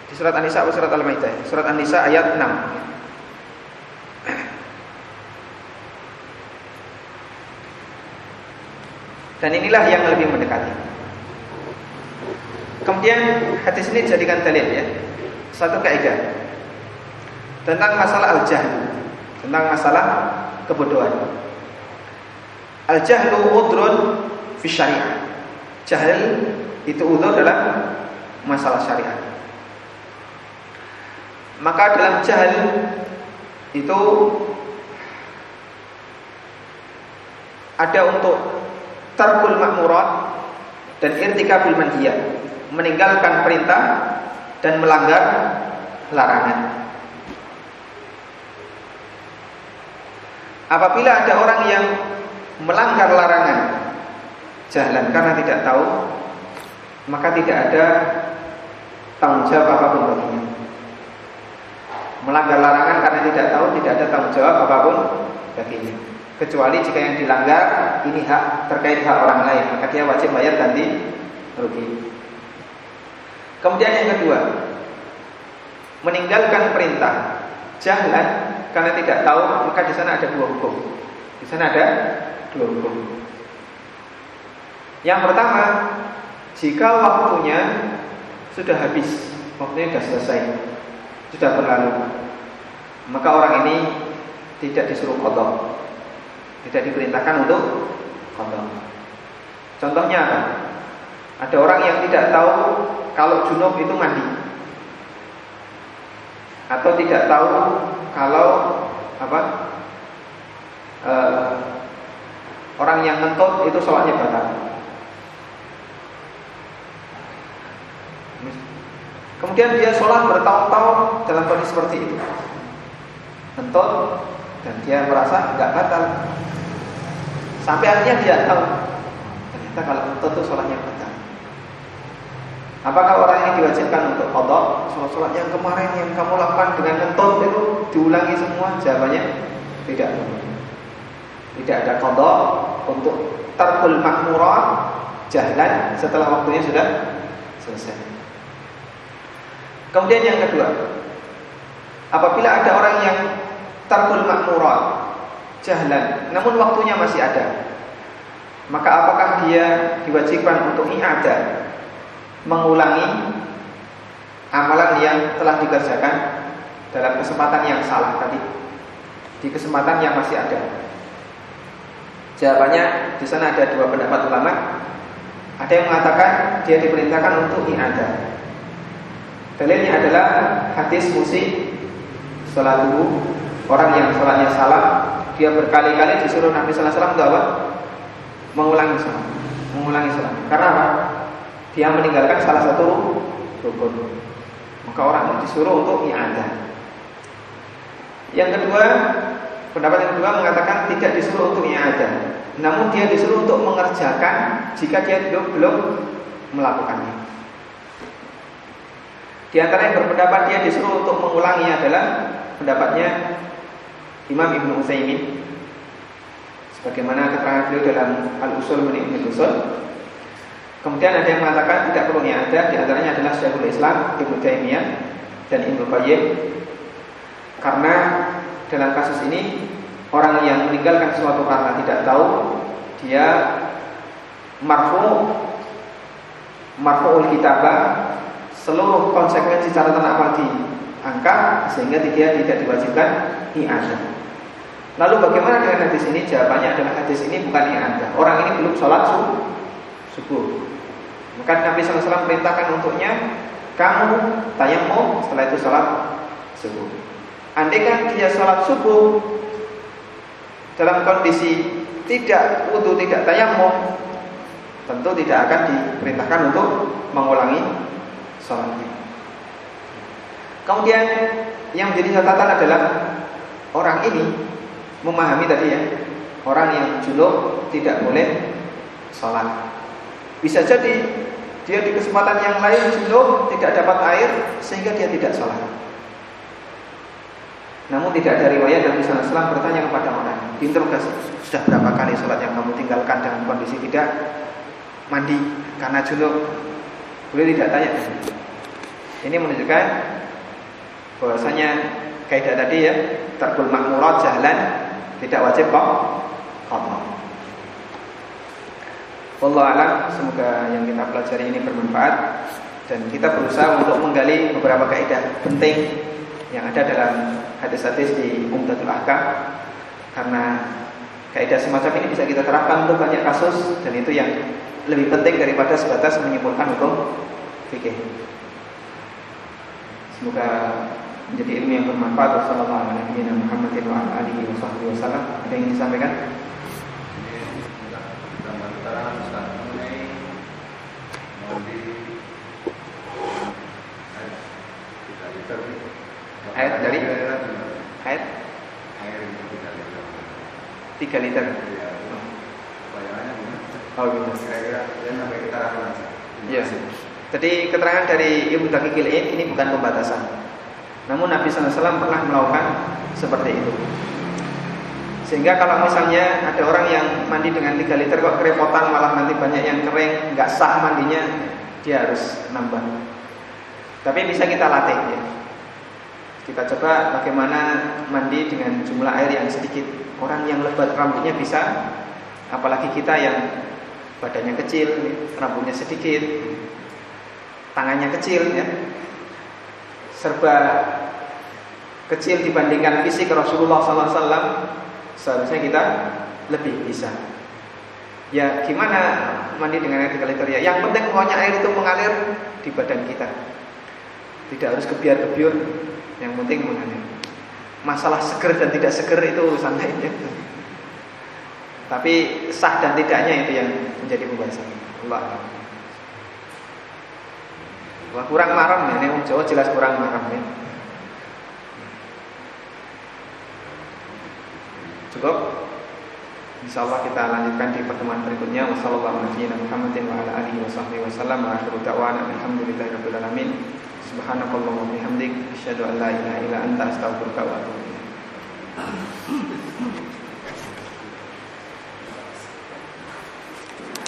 di surat An-Nisa atau surat Al-Maidah? Surat An-Nisa ayat 6. Dan inilah yang lebih mendekati. Kemudian hadis ini dijadikan dalil ya. Satu kaidah tentang masalah al-jahl, tentang masalah kebodohan. Al-jahlu udrun fi syariah. Jahil itu udur dalam masalah syariat. Maka dalam jahil itu ada untuk tarkul makmurat dan irtikabul manhiyat, meninggalkan perintah dan melanggar larangan. Apabila ada orang yang melanggar larangan jalan karena tidak tahu maka tidak ada tanggung jawab apa pun baginya. Melanggar larangan karena tidak tahu tidak ada tanggung jawab apa pun baginya. Kecuali jika yang dilanggar ini hak terkait hak orang lain, maka dia wajib bayar ganti rugi. Kemudian yang kedua, meninggalkan perintah jalan karena tidak tahu, maka di sana ada dua hukum. Di sana ada dua hukum. Yang pertama, jika waktunya sudah habis, waktunya sudah selesai, sudah berlalu, maka orang ini tidak disuruh kodok, tidak diperintahkan untuk kodok. Contohnya apa? Ada orang yang tidak tahu kalau junub itu mandi, atau tidak tahu kalau apa uh, orang yang ngentut itu sholatnya batal. Kemudian dia sholat bertahun-tahun dalam kondisi seperti itu. Tentu dan dia merasa nggak batal. Sampai akhirnya dia tahu ternyata kalau tentu itu sholatnya batal. Apakah orang ini diwajibkan untuk kodok sholat-sholat yang kemarin yang kamu lakukan dengan kentut itu diulangi semua? Jawabannya tidak. Tidak ada kodok untuk terkul makmurat jalan setelah waktunya sudah selesai. Kemudian yang kedua, apabila ada orang yang tarkul makmurat, jahlan, namun waktunya masih ada, maka apakah dia diwajibkan untuk i'adah, mengulangi amalan yang telah dikerjakan dalam kesempatan yang salah tadi, di kesempatan yang masih ada? Jawabannya di sana ada dua pendapat ulama. Ada yang mengatakan dia diperintahkan untuk i'adah. Dalilnya adalah hadis musik sholat dulu orang yang sholatnya salah dia berkali-kali disuruh Nabi Sallallahu Alaihi Wasallam? Mengulangi sholat, mengulangi sholat. Karena apa? Dia meninggalkan salah satu rukun. Maka orang disuruh untuk i'adah. Yang kedua, pendapat yang kedua mengatakan tidak disuruh untuk i'adah, namun dia disuruh untuk mengerjakan jika dia belum belum melakukannya. Di antara yang berpendapat dia disuruh untuk mengulangi adalah pendapatnya Imam Ibnu Utsaimin sebagaimana keterangan beliau dalam Al-Usul min Usul. Kemudian ada yang mengatakan tidak perlu ada, di antaranya adalah Syekhul Islam Ibnu Taimiyah dan Ibnu Qayyim. Karena dalam kasus ini orang yang meninggalkan sesuatu karena tidak tahu dia marfu marfuul kitabah seluruh konsekuensi cara amal angka sehingga dia tidak diwajibkan i'adah. Lalu bagaimana dengan hadis ini? Jawabannya adalah hadis ini bukan i'adah. Orang ini belum sholat subuh. Maka Nabi SAW perintahkan untuknya kamu tayamum setelah itu sholat subuh. Andai kan dia sholat subuh dalam kondisi tidak wudhu, tidak tayamum, tentu tidak akan diperintahkan untuk mengulangi sholatnya. Kemudian yang menjadi catatan adalah orang ini memahami tadi ya, orang yang junub tidak boleh sholat. Bisa jadi dia di kesempatan yang lain junub tidak dapat air sehingga dia tidak sholat. Namun tidak ada riwayat Nabi SAW bertanya kepada orang Diinterogasi Sudah berapa kali sholat yang kamu tinggalkan dalam kondisi tidak mandi karena junub Boleh tidak tanya. Ini menunjukkan bahwasanya kaidah tadi ya Terkul makmurat jalan Tidak wajib kok. kotor Allah alam semoga yang kita pelajari ini bermanfaat dan kita berusaha untuk menggali beberapa kaidah penting yang ada dalam hadis-hadis di Umdatul Ahkam karena kaidah semacam ini bisa kita terapkan untuk banyak kasus dan itu yang lebih penting daripada sebatas menyimpulkan hukum fikih. Semoga menjadi ilmu yang bermanfaat. Wassalamualaikum warahmatullahi wabarakatuh. Ada yang ingin disampaikan? Air dari air air tiga liter. Oh gitu. Iya. Jadi keterangan dari Ibu Dakikil ini bukan pembatasan. Namun Nabi SAW pernah melakukan seperti itu. Sehingga kalau misalnya ada orang yang mandi dengan 3 liter kok kerepotan malah nanti banyak yang kering, nggak sah mandinya, dia harus nambah. Tapi bisa kita latih ya. Kita coba bagaimana mandi dengan jumlah air yang sedikit. Orang yang lebat rambutnya bisa, apalagi kita yang badannya kecil, rambutnya sedikit, tangannya kecil, ya, serba kecil dibandingkan fisik Rasulullah SAW. Seharusnya kita lebih bisa. Ya gimana mandi dengan air 3 liter ya? Yang penting pokoknya air itu mengalir di badan kita. Tidak harus kebiar-kebiur yang penting mengalir. Masalah seger dan tidak seger itu urusan lainnya. Tapi sah dan tidaknya itu yang menjadi pembahasan. Allah. Wah, kurang marah ya, ini Jawa jelas kurang marah ya. Cukup. Insya Allah kita lanjutkan di pertemuan berikutnya. Wassalamualaikum. Subhanakallahumma wa.